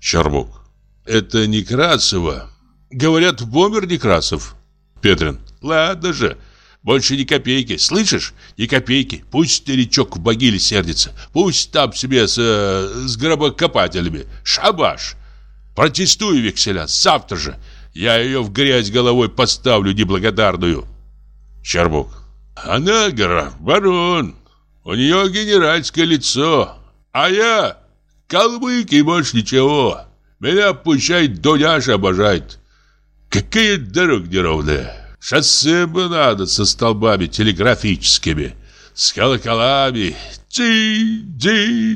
Щербук. Это Некрасова. Говорят, бомбер Некрасов. Петрин. Ладно же. Больше ни копейки. Слышишь? Ни копейки. Пусть старичок в могиле сердится. Пусть там себе с, э, с гробокопателями. Шабаш. Протестую, векселя. Завтра же. Я ее в грязь головой поставлю неблагодарную. Щербук. Она, граф, барон. У нее генеральское лицо, а я калмык и больше ничего. Меня пущай Дуняша обожает. Какие дороги неровные. Шоссе бы надо со столбами телеграфическими, с колоколами. Ди-ди-ди.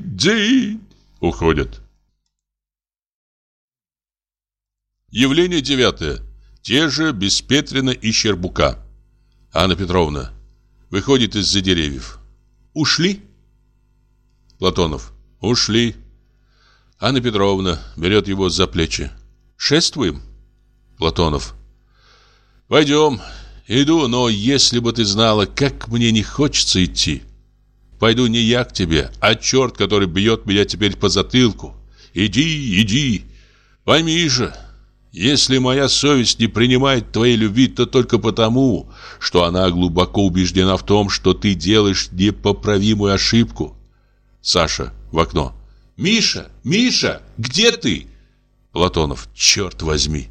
Уходят. Явление девятое. Те же Беспетрина и Щербука. Анна Петровна выходит из-за деревьев. Ушли? Платонов. Ушли. Анна Петровна берет его за плечи. Шествуем? Платонов. Пойдем. Иду, но если бы ты знала, как мне не хочется идти. Пойду не я к тебе, а черт, который бьет меня теперь по затылку. Иди, иди. Пойми же, если моя совесть не принимает твоей любви, то только потому, что она глубоко убеждена в том, что ты делаешь непоправимую ошибку. Саша в окно. «Миша! Миша! Где ты?» Платонов. «Черт возьми!»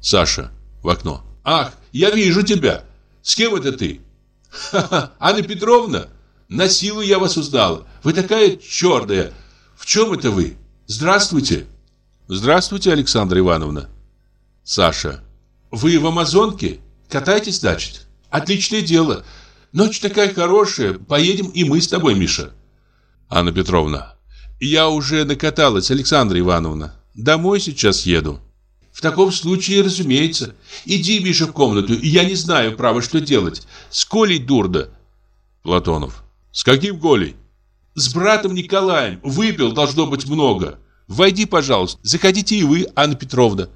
Саша в окно. «Ах, я вижу тебя! С кем это ты?» «Ха-ха! Анна Петровна! На силу я вас узнала! Вы такая черная! В чем это вы? Здравствуйте!» «Здравствуйте, Александра Ивановна!» Саша. Вы в Амазонке? Катайтесь, значит? Отличное дело. Ночь такая хорошая. Поедем и мы с тобой, Миша. Анна Петровна. Я уже накаталась, Александра Ивановна. Домой сейчас еду. В таком случае, разумеется. Иди, Миша, в комнату. Я не знаю, право, что делать. С Колей дурно. Платонов. С каким Колей? С братом Николаем. Выпил, должно быть, много. Войди, пожалуйста. Заходите и вы, Анна Петровна.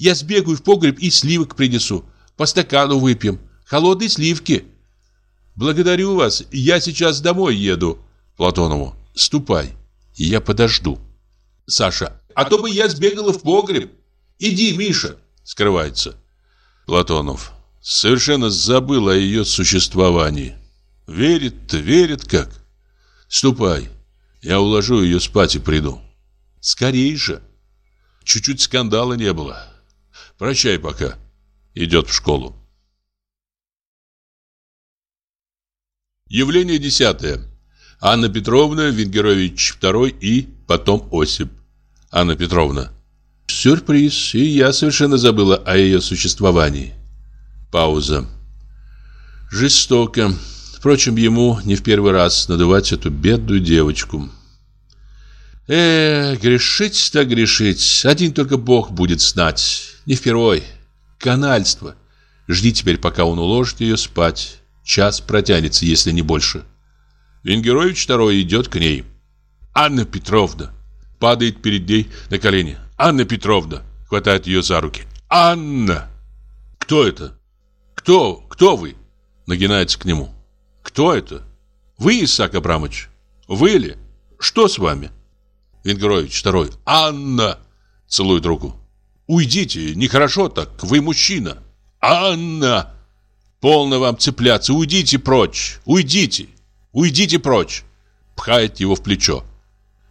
Я сбегаю в погреб и сливок принесу. По стакану выпьем. Холодные сливки. Благодарю вас. Я сейчас домой еду. Платонову. Ступай. Я подожду. Саша. А то бы я сбегала в погреб. Иди, Миша!» Скрывается. Платонов совершенно забыл о ее существовании. Верит, верит как. Ступай, я уложу ее спать и приду. Скорей же. Чуть-чуть скандала не было. Прощай пока. Идет в школу. Явление десятое. Анна Петровна, Венгерович II и потом Осип. Анна Петровна. Сюрприз, и я совершенно забыла о ее существовании. Пауза. Жестоко. Впрочем, ему не в первый раз надувать эту бедную девочку. Э, грешить так грешить. Один только Бог будет знать. Не впервой. Канальство. Жди теперь, пока он уложит ее спать. Час протянется, если не больше. Венгерович второй идет к ней. Анна Петровна. Падает перед ней на колени. Анна Петровна. Хватает ее за руки. Анна. Кто это? Кто? Кто вы? Нагинается к нему. Кто это? Вы, Исаак Абрамович? Вы ли? Что с вами? Венгерович второй. Анна. Целует руку. Уйдите, нехорошо так, вы мужчина. Анна. Полно вам цепляться, уйдите прочь, уйдите, уйдите прочь. Пхает его в плечо.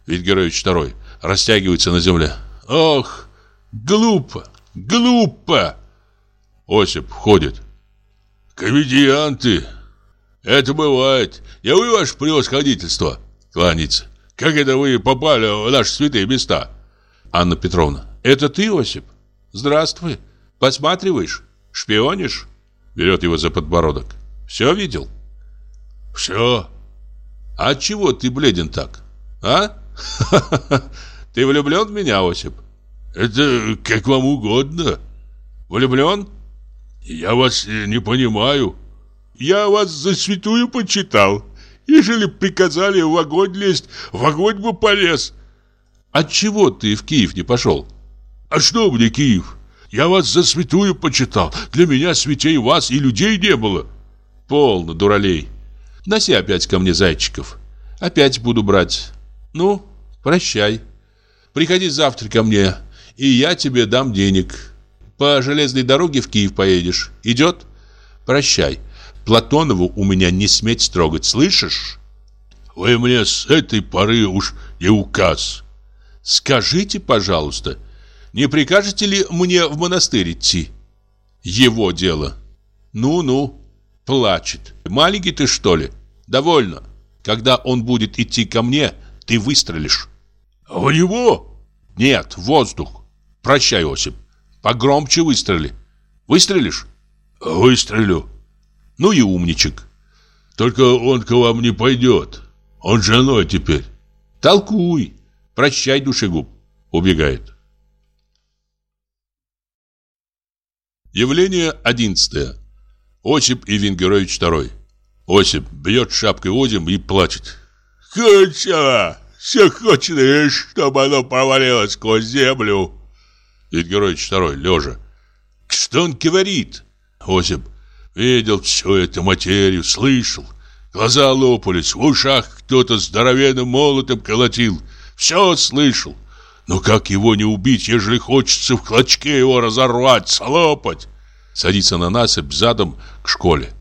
Венгерович второй растягивается на земле. Ох, глупо, глупо. Осип входит. Комедианты. Это бывает. Я вы, ваше превосходительство. Кланяется. Как это вы попали в наши святые места? Анна Петровна. Это ты, Осип? Здравствуй. Посматриваешь? Шпионишь? Берет его за подбородок. Все видел? Все. А чего ты бледен так? А? [laughs] Ты влюблен в меня, Осип? Это как вам угодно. Влюблен? Я вас не понимаю. Я вас за святую почитал. Ежели приказали в огонь лезть, в огонь бы полез. Отчего ты в Киев не пошел? А что мне Киев? Я вас за святую почитал. Для меня святей вас и людей не было. Полно, дуралей. Носи опять ко мне зайчиков. Опять буду брать. Ну, прощай. Приходи завтра ко мне, и я тебе дам денег. По железной дороге в Киев поедешь. Идет? Прощай. Платонову у меня не сметь строгать, слышишь? Вы мне с этой поры уж не указ. Скажите, пожалуйста, не прикажете ли мне в монастырь идти? Его дело. Ну-ну, плачет. Маленький ты, что ли? Довольно. Когда он будет идти ко мне, ты выстрелишь. В него? Нет, в воздух. Прощай, Осип. Погромче выстрели. Выстрелишь? Выстрелю. Ну и умничек. Только он к вам не пойдет. Он женой теперь. Толкуй. Прощай, душегуб. Убегает. Явление одиннадцатое. Осип и Венгерович второй. Осип бьет шапкой Одим и плачет. «Кончено! Все хочет, чтобы оно провалилось сквозь землю!» Венгерович второй, лежа. «Что он говорит?» Осип видел всю эту материю, слышал. Глаза лопались, в ушах кто-то здоровенным молотом колотил. Все слышал. Но как его не убить, ежели хочется в клочке его разорвать, слопать? Садится на насыпь задом к школе.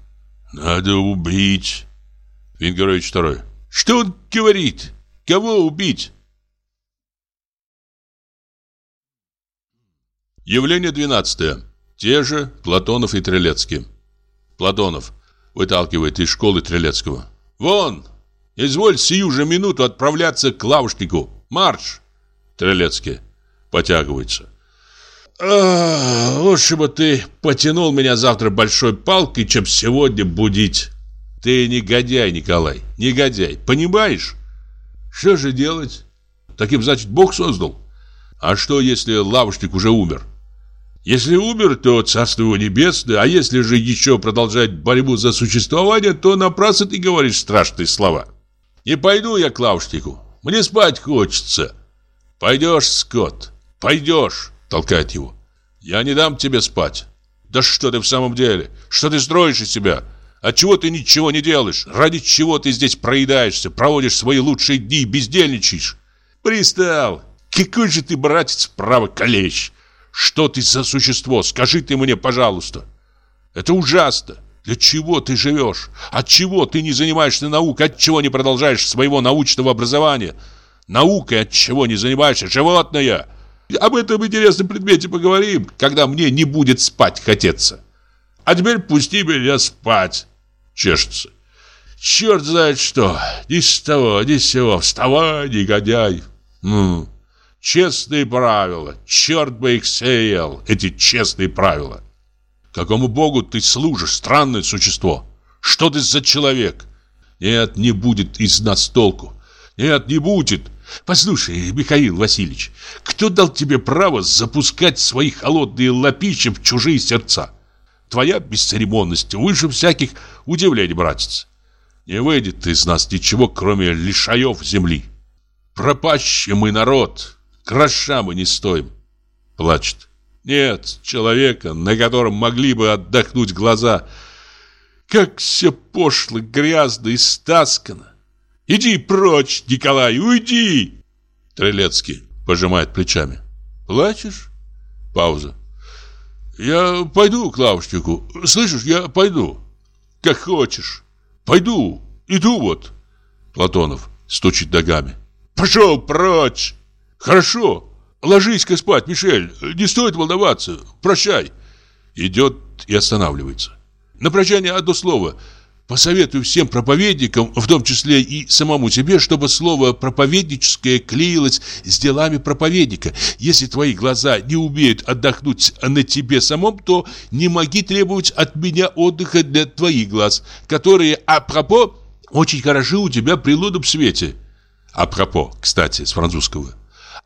Надо убить. Венгерович второй. Что он говорит? Кого убить? Явление двенадцатое. Те же Платонов и Трелецкий. Платонов выталкивает из школы Трелецкого. «Вон! Изволь сию же минуту отправляться к лавушнику! Марш!» Трелецкий потягивается. «Лучше бы ты потянул меня завтра большой палкой, чем сегодня будить. Ты негодяй, Николай, негодяй, понимаешь? Что же делать? Таким, значит, Бог создал. А что, если лавушник уже умер? Если умер, то царство его небесное, а если же еще продолжать борьбу за существование, то напрасно ты говоришь страшные слова. Не пойду я к лавушнику, мне спать хочется». «Пойдешь, Скотт, пойдешь!» – толкает его. «Я не дам тебе спать!» «Да что ты в самом деле? Что ты строишь из себя? Отчего ты ничего не делаешь? Ради чего ты здесь проедаешься, проводишь свои лучшие дни и бездельничаешь?» «Пристал! Какой же ты, братец, право колещ! Что ты за существо? Скажи ты мне, пожалуйста. Это ужасно. Для чего ты живешь? От чего ты не занимаешься наукой? От чего не продолжаешь своего научного образования? Наукой от чего не занимаешься? Животное! Об этом интересном предмете поговорим, когда мне не будет спать хотеться. А теперь пусти меня спать. Чешется. Черт знает что. Ни с того, ни с сего. Вставай, негодяй. Ну, честные правила. Черт бы их сеял, эти честные правила. Какому богу ты служишь, странное существо? Что ты за человек? Нет, не будет из нас толку. Нет, не будет. Послушай, Михаил Васильевич, кто дал тебе право запускать свои холодные лапища в чужие сердца? Твоя бесцеремонность выше всяких удивлений, братец. Не выйдет из нас ничего, кроме лишаев земли. Пропащий мы народ, гроша мы не стоим. Плачет. Нет человека, на котором могли бы отдохнуть глаза. Как все пошло, грязно и стаскано. Иди прочь, Николай, уйди!» Трелецкий пожимает плечами. «Плачешь?» Пауза. «Я пойду к лавочнику. Слышишь, я пойду. Как хочешь. Пойду. Иду вот». Платонов стучит ногами. «Пошел прочь!» «Хорошо. Ложись-ка спать, Мишель. Не стоит волноваться. Прощай». Идет и останавливается. На прощание одно слово – Посоветую всем проповедникам, в том числе и самому себе, чтобы слово «проповедническое» клеилось с делами проповедника. Если твои глаза не умеют отдохнуть на тебе самом, то не моги требовать от меня отдыха для твоих глаз, которые, апропо, очень хороши у тебя при лунном свете. Апропо, кстати, с французского.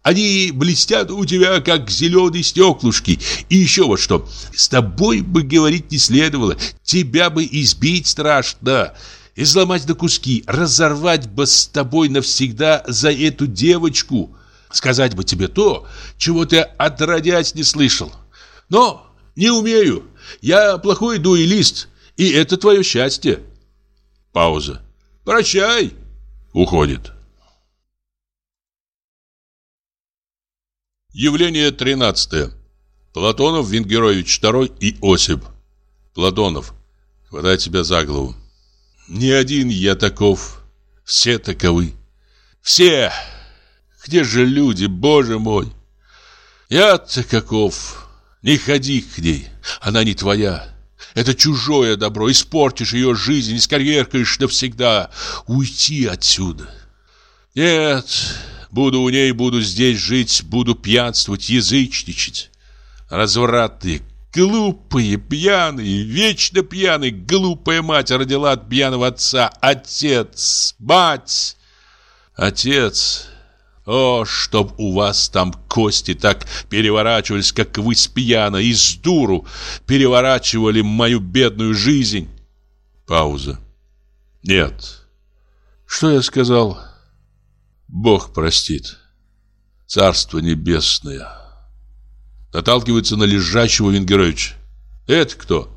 Они блестят у тебя, как зеленые стеклушки. И еще вот что. С тобой бы говорить не следовало. Тебя бы избить страшно. Изломать на куски. Разорвать бы с тобой навсегда за эту девочку. Сказать бы тебе то, чего ты отродясь не слышал. Но не умею. Я плохой дуэлист. И это твое счастье. Пауза. Прощай. Уходит. Явление 13. Платонов, Венгерович II и Осип. Платонов. Хватай тебя за голову. Не один я таков. Все таковы. Все. Где же люди, боже мой? Я-то каков. Не ходи к ней. Она не твоя. Это чужое добро. Испортишь ее жизнь, искорверкаешь навсегда. Уйти отсюда. Нет, Буду у ней, буду здесь жить, буду пьянствовать, язычничать. Развратные, глупые, пьяные, вечно пьяные, глупая мать родила от пьяного отца. Отец, мать, отец. О, чтоб у вас там кости так переворачивались, как вы с пьяна, и с дуру переворачивали мою бедную жизнь. Пауза. Нет. Что я сказал? Бог простит. Царство небесное. Наталкивается на лежачего Венгеровича. Это кто?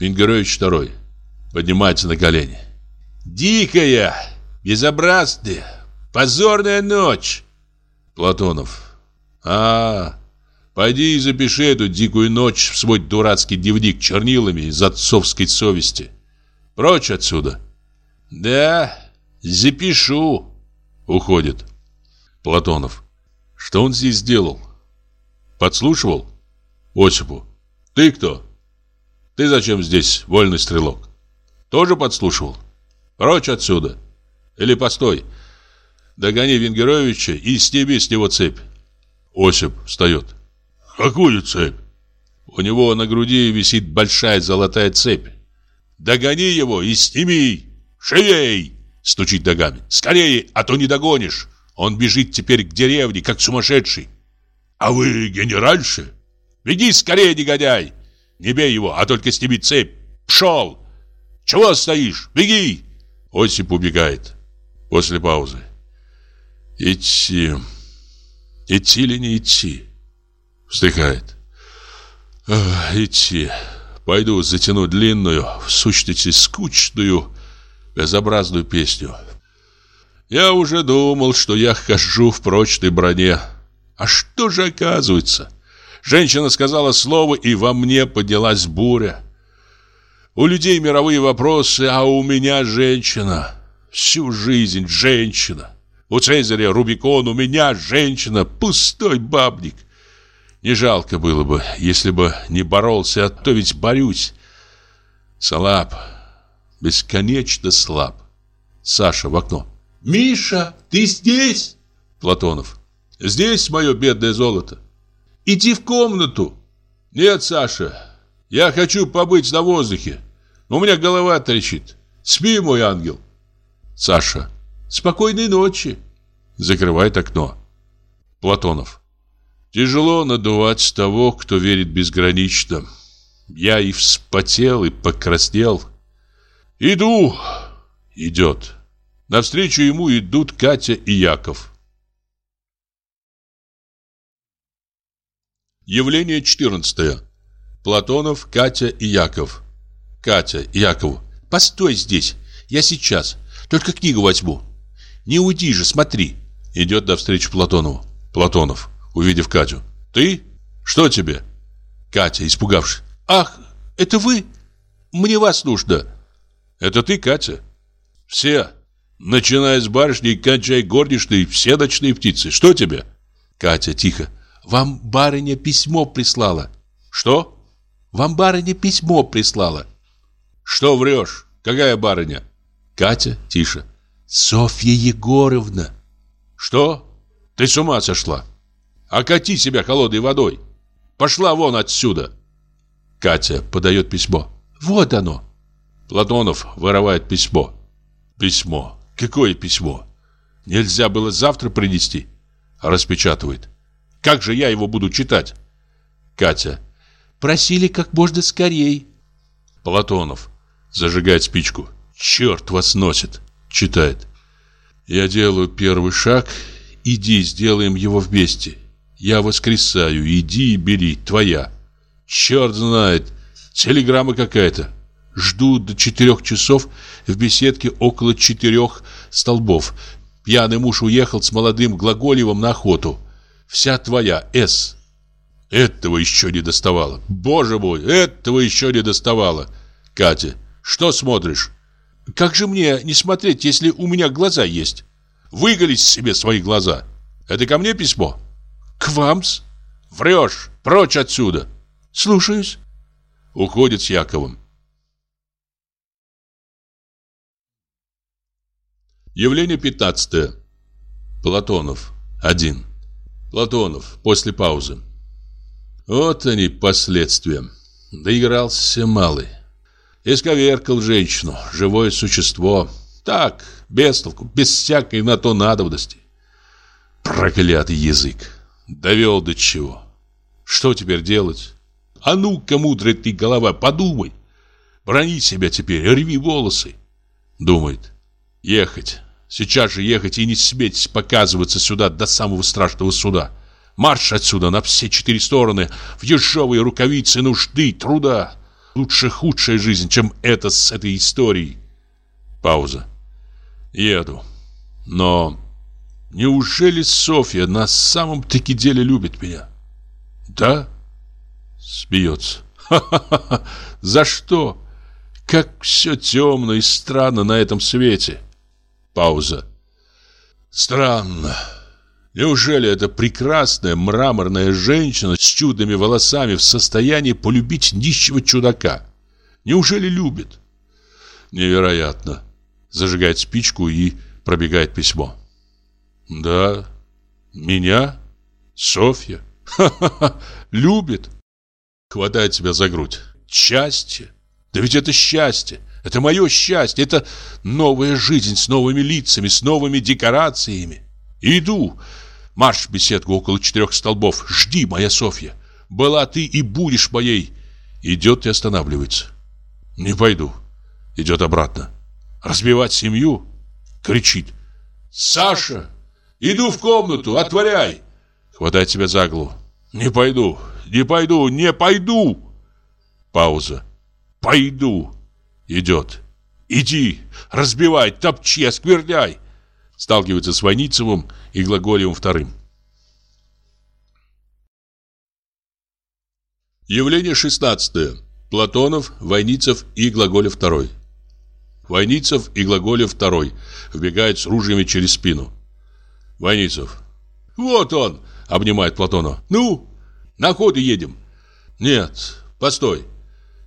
Венгерович второй. Поднимается на колени. Дикая, безобразная, позорная ночь. Платонов. А, пойди и запиши эту дикую ночь в свой дурацкий дневник чернилами из отцовской совести. Прочь отсюда. Да, запишу. Уходит. Платонов. Что он здесь сделал? Подслушивал? Осипу. Ты кто? Ты зачем здесь, вольный стрелок? Тоже подслушивал? Прочь отсюда. Или постой. Догони Венгеровича и сними с него цепь. Осип встает. Какую цепь? У него на груди висит большая золотая цепь. Догони его и сними. Шевей! Стучит ногами. «Скорее, а то не догонишь! Он бежит теперь к деревне, как сумасшедший!» «А вы генеральши?» «Беги скорее, негодяй! Не бей его, а только сними цепь! Пшел! Чего стоишь? Беги!» Осип убегает. После паузы. «Идти... Идти или не идти?» Вздыхает. «Идти. Пойду затяну длинную, в сущности скучную безобразную песню. Я уже думал, что я хожу в прочной броне. А что же оказывается? Женщина сказала слово, и во мне поднялась буря. У людей мировые вопросы, а у меня женщина. Всю жизнь женщина. У Цезаря Рубикон, у меня женщина, пустой бабник. Не жалко было бы, если бы не боролся, а то ведь борюсь. Слаб, бесконечно слаб. Саша в окно. «Миша, ты здесь?» Платонов. «Здесь мое бедное золото». «Иди в комнату». «Нет, Саша, я хочу побыть на воздухе. У меня голова трещит. Спи, мой ангел». Саша. «Спокойной ночи». Закрывает окно. Платонов. Тяжело надувать того, кто верит безгранично. Я и вспотел, и покраснел. Иду. Идет. Навстречу ему идут Катя и Яков. Явление 14. Платонов, Катя и Яков. Катя Якову. Постой здесь. Я сейчас. Только книгу возьму. Не уйди же, смотри. Идет навстречу Платонову. Платонов, увидев Катю. Ты? Что тебе? Катя, испугавшись. Ах, это вы? Мне вас нужно. Это ты, Катя? Все. Начиная с барышни и кончая горничной, все ночные птицы. Что тебе? Катя, тихо. Вам барыня письмо прислала. Что? Вам барыня письмо прислала. Что врешь? Какая барыня? Катя, тише. Софья Егоровна. Что? Ты с ума сошла? Окати себя холодной водой. Пошла вон отсюда. Катя подает письмо. Вот оно. Платонов вырывает письмо. Письмо. Какое письмо? Нельзя было завтра принести. Распечатывает. Как же я его буду читать? Катя. Просили как можно скорей. Платонов. Зажигает спичку. Черт вас носит. Читает. Я делаю первый шаг. Иди, сделаем его вместе. Я воскресаю. Иди и бери. Твоя. Черт знает. Телеграмма какая-то. Жду до четырех часов в беседке около четырех столбов. Пьяный муж уехал с молодым Глаголевым на охоту. Вся твоя, С. Этого еще не доставало. Боже мой, этого еще не доставало. Катя, что смотришь? Как же мне не смотреть, если у меня глаза есть? Выголись себе свои глаза. Это ко мне письмо? К вам-с. Врешь. Прочь отсюда. Слушаюсь. Уходит с Яковом. Явление 15. Платонов. Один. Платонов. После паузы. Вот они последствия. Доигрался малый. Исковеркал женщину, живое существо. Так, без толку, без всякой на то надобности. Проклятый язык. Довел до чего. Что теперь делать? А ну-ка, мудрая ты голова, подумай. Брони себя теперь, рви волосы. Думает. Ехать. Сейчас же ехать и не сметь показываться сюда до самого страшного суда. Марш отсюда на все четыре стороны, в ежовые рукавицы нужды, труда. Лучше худшая жизнь, чем эта с этой историей. Пауза. Еду. Но неужели Софья на самом-таки деле любит меня? Да? Смеется. Ха-ха-ха. За что? Как все темно и странно на этом свете. Пауза. Странно. Неужели эта прекрасная мраморная женщина с чудными волосами в состоянии полюбить нищего чудака? Неужели любит? Невероятно. Зажигает спичку и пробегает письмо. Да, меня? Софья? Ха-ха-ха, любит. Хватает себя за грудь. Счастье. Да ведь это счастье. Это мое счастье. Это новая жизнь с новыми лицами, с новыми декорациями. Иду. Марш в беседку около четырех столбов. Жди, моя Софья. Была ты и будешь моей. Идет и останавливается. Не пойду. Идет обратно. Разбивать семью? Кричит. Саша, иду в комнату, отворяй. Хватает себя за голову. Не пойду, не пойду, не пойду. Пауза. Пойду. Идет. «Иди! Разбивай, топчи, оскверняй!» Сталкивается с Войницевым и Глаголевым вторым. Явление 16. Платонов, Войницев и Глаголев второй. Войницев и Глаголев второй вбегают с ружьями через спину. Войницев. «Вот он!» — обнимает Платонова. «Ну, на ходы едем». «Нет, постой».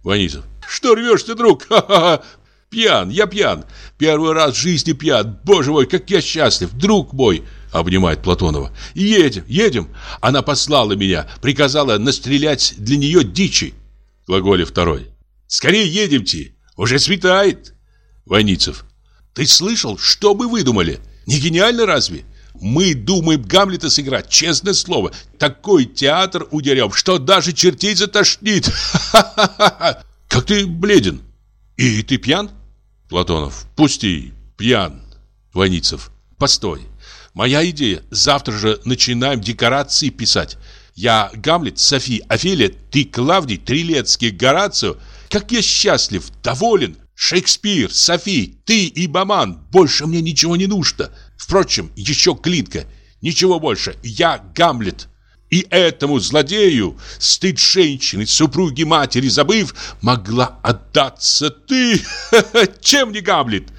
Войницев. Что рвешься, друг? Ха-ха-ха. Пьян, я пьян. Первый раз в жизни пьян. Боже мой, как я счастлив, друг мой. Обнимает Платонова. Едем, едем. Она послала меня, приказала настрелять для нее дичи. Глаголев второй. Скорее едемте, уже светает. Войницев. Ты слышал, что мы выдумали? Не гениально разве? Мы думаем Гамлета сыграть, честное слово. Такой театр удерем, что даже чертей затошнит. [laughs] Ха-ха-ха. Как ты бледен. И ты пьян? Платонов. Пусти, пьян. Войницев. Постой. Моя идея. Завтра же начинаем декорации писать. Я Гамлет, Софи, Офелия, ты Клавдий, Трилецкий, Горацио. Как я счастлив, доволен. Шекспир, Софи, ты и Баман. Больше мне ничего не нужно. Впрочем, еще клинка. Ничего больше. Я Гамлет. И этому злодею, стыд женщины, супруги матери забыв, могла отдаться ты. [laughs] Чем не Гамлет?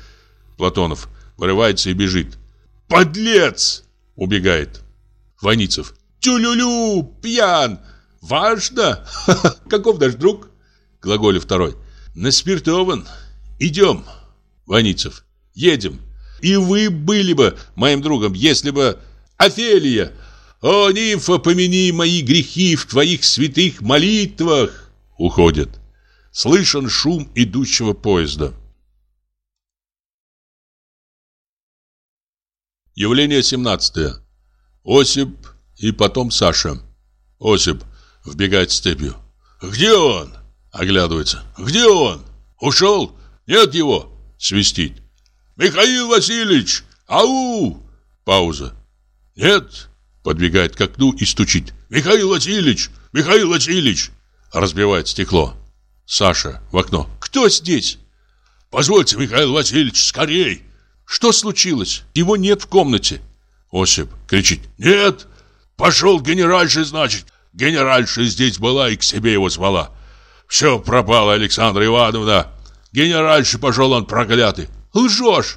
Платонов вырывается и бежит. Подлец! Убегает. Войницев. Тю-лю-лю, пьян. Важно. [laughs] Каков наш друг? Глаголев второй. Наспиртован. Идем. Войницев. Едем. И вы были бы моим другом, если бы... Офелия! О, нимфа, помяни мои грехи в твоих святых молитвах! Уходят. Слышен шум идущего поезда. Явление 17. Осип и потом Саша. Осип вбегает степью. «Где он?» Оглядывается. «Где он? Ушел? Нет его?» Свистит. «Михаил Васильевич! Ау!» Пауза. «Нет!» Подбегает к окну и стучит. «Михаил Васильевич! Михаил Васильевич!» Разбивает стекло. Саша в окно. «Кто здесь?» «Позвольте, Михаил Васильевич, скорей!» Что случилось? Его нет в комнате. Осип кричит. Нет! Пошел генеральша, значит. Генеральша здесь была и к себе его звала. Все пропало, Александра Ивановна. Генеральша пошел он проклятый. Лжешь!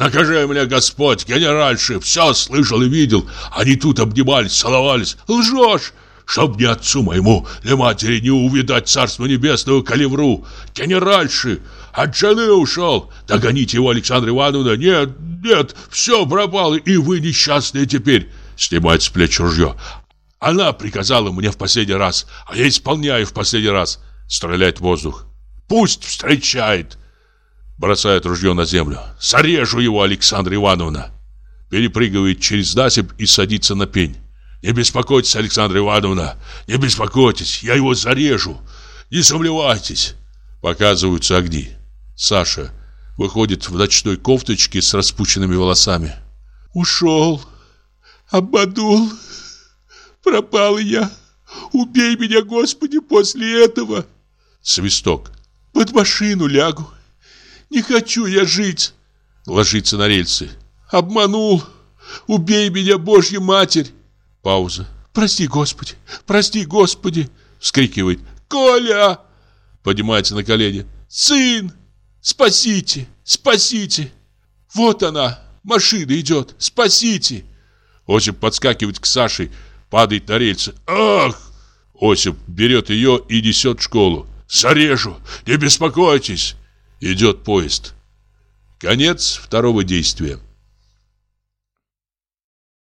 Накажи меня, Господь, генеральши, все слышал и видел. Они тут обнимались, целовались. Лжешь! Чтоб ни отцу моему, ни матери не увидать царство небесного калевру. Генеральши! От жены ушел. Догоните его, Александра Ивановна. Нет, нет, все пропало, и вы несчастные теперь. Снимает с плеч ружье. Она приказала мне в последний раз, а я исполняю в последний раз. Стреляет воздух. Пусть встречает. Бросает ружье на землю. Зарежу его, Александра Ивановна. Перепрыгивает через насыпь и садится на пень. Не беспокойтесь, Александра Ивановна, не беспокойтесь, я его зарежу. Не сомневайтесь. Показываются огни. Саша выходит в ночной кофточке с распущенными волосами. «Ушел, обманул, пропал я. Убей меня, Господи, после этого!» Свисток. «Под машину лягу. Не хочу я жить!» Ложится на рельсы. «Обманул! Убей меня, Божья Матерь!» Пауза. «Прости, Господи! Прости, Господи!» Вскрикивает. «Коля!» Поднимается на колени. «Сын! Спасите! Спасите! Вот она! Машина идет! Спасите!» Осип подскакивает к Саше, падает на рельсы. «Ах!» Осип берет ее и несет в школу. «Зарежу! Не беспокойтесь!» Идет поезд. Конец второго действия.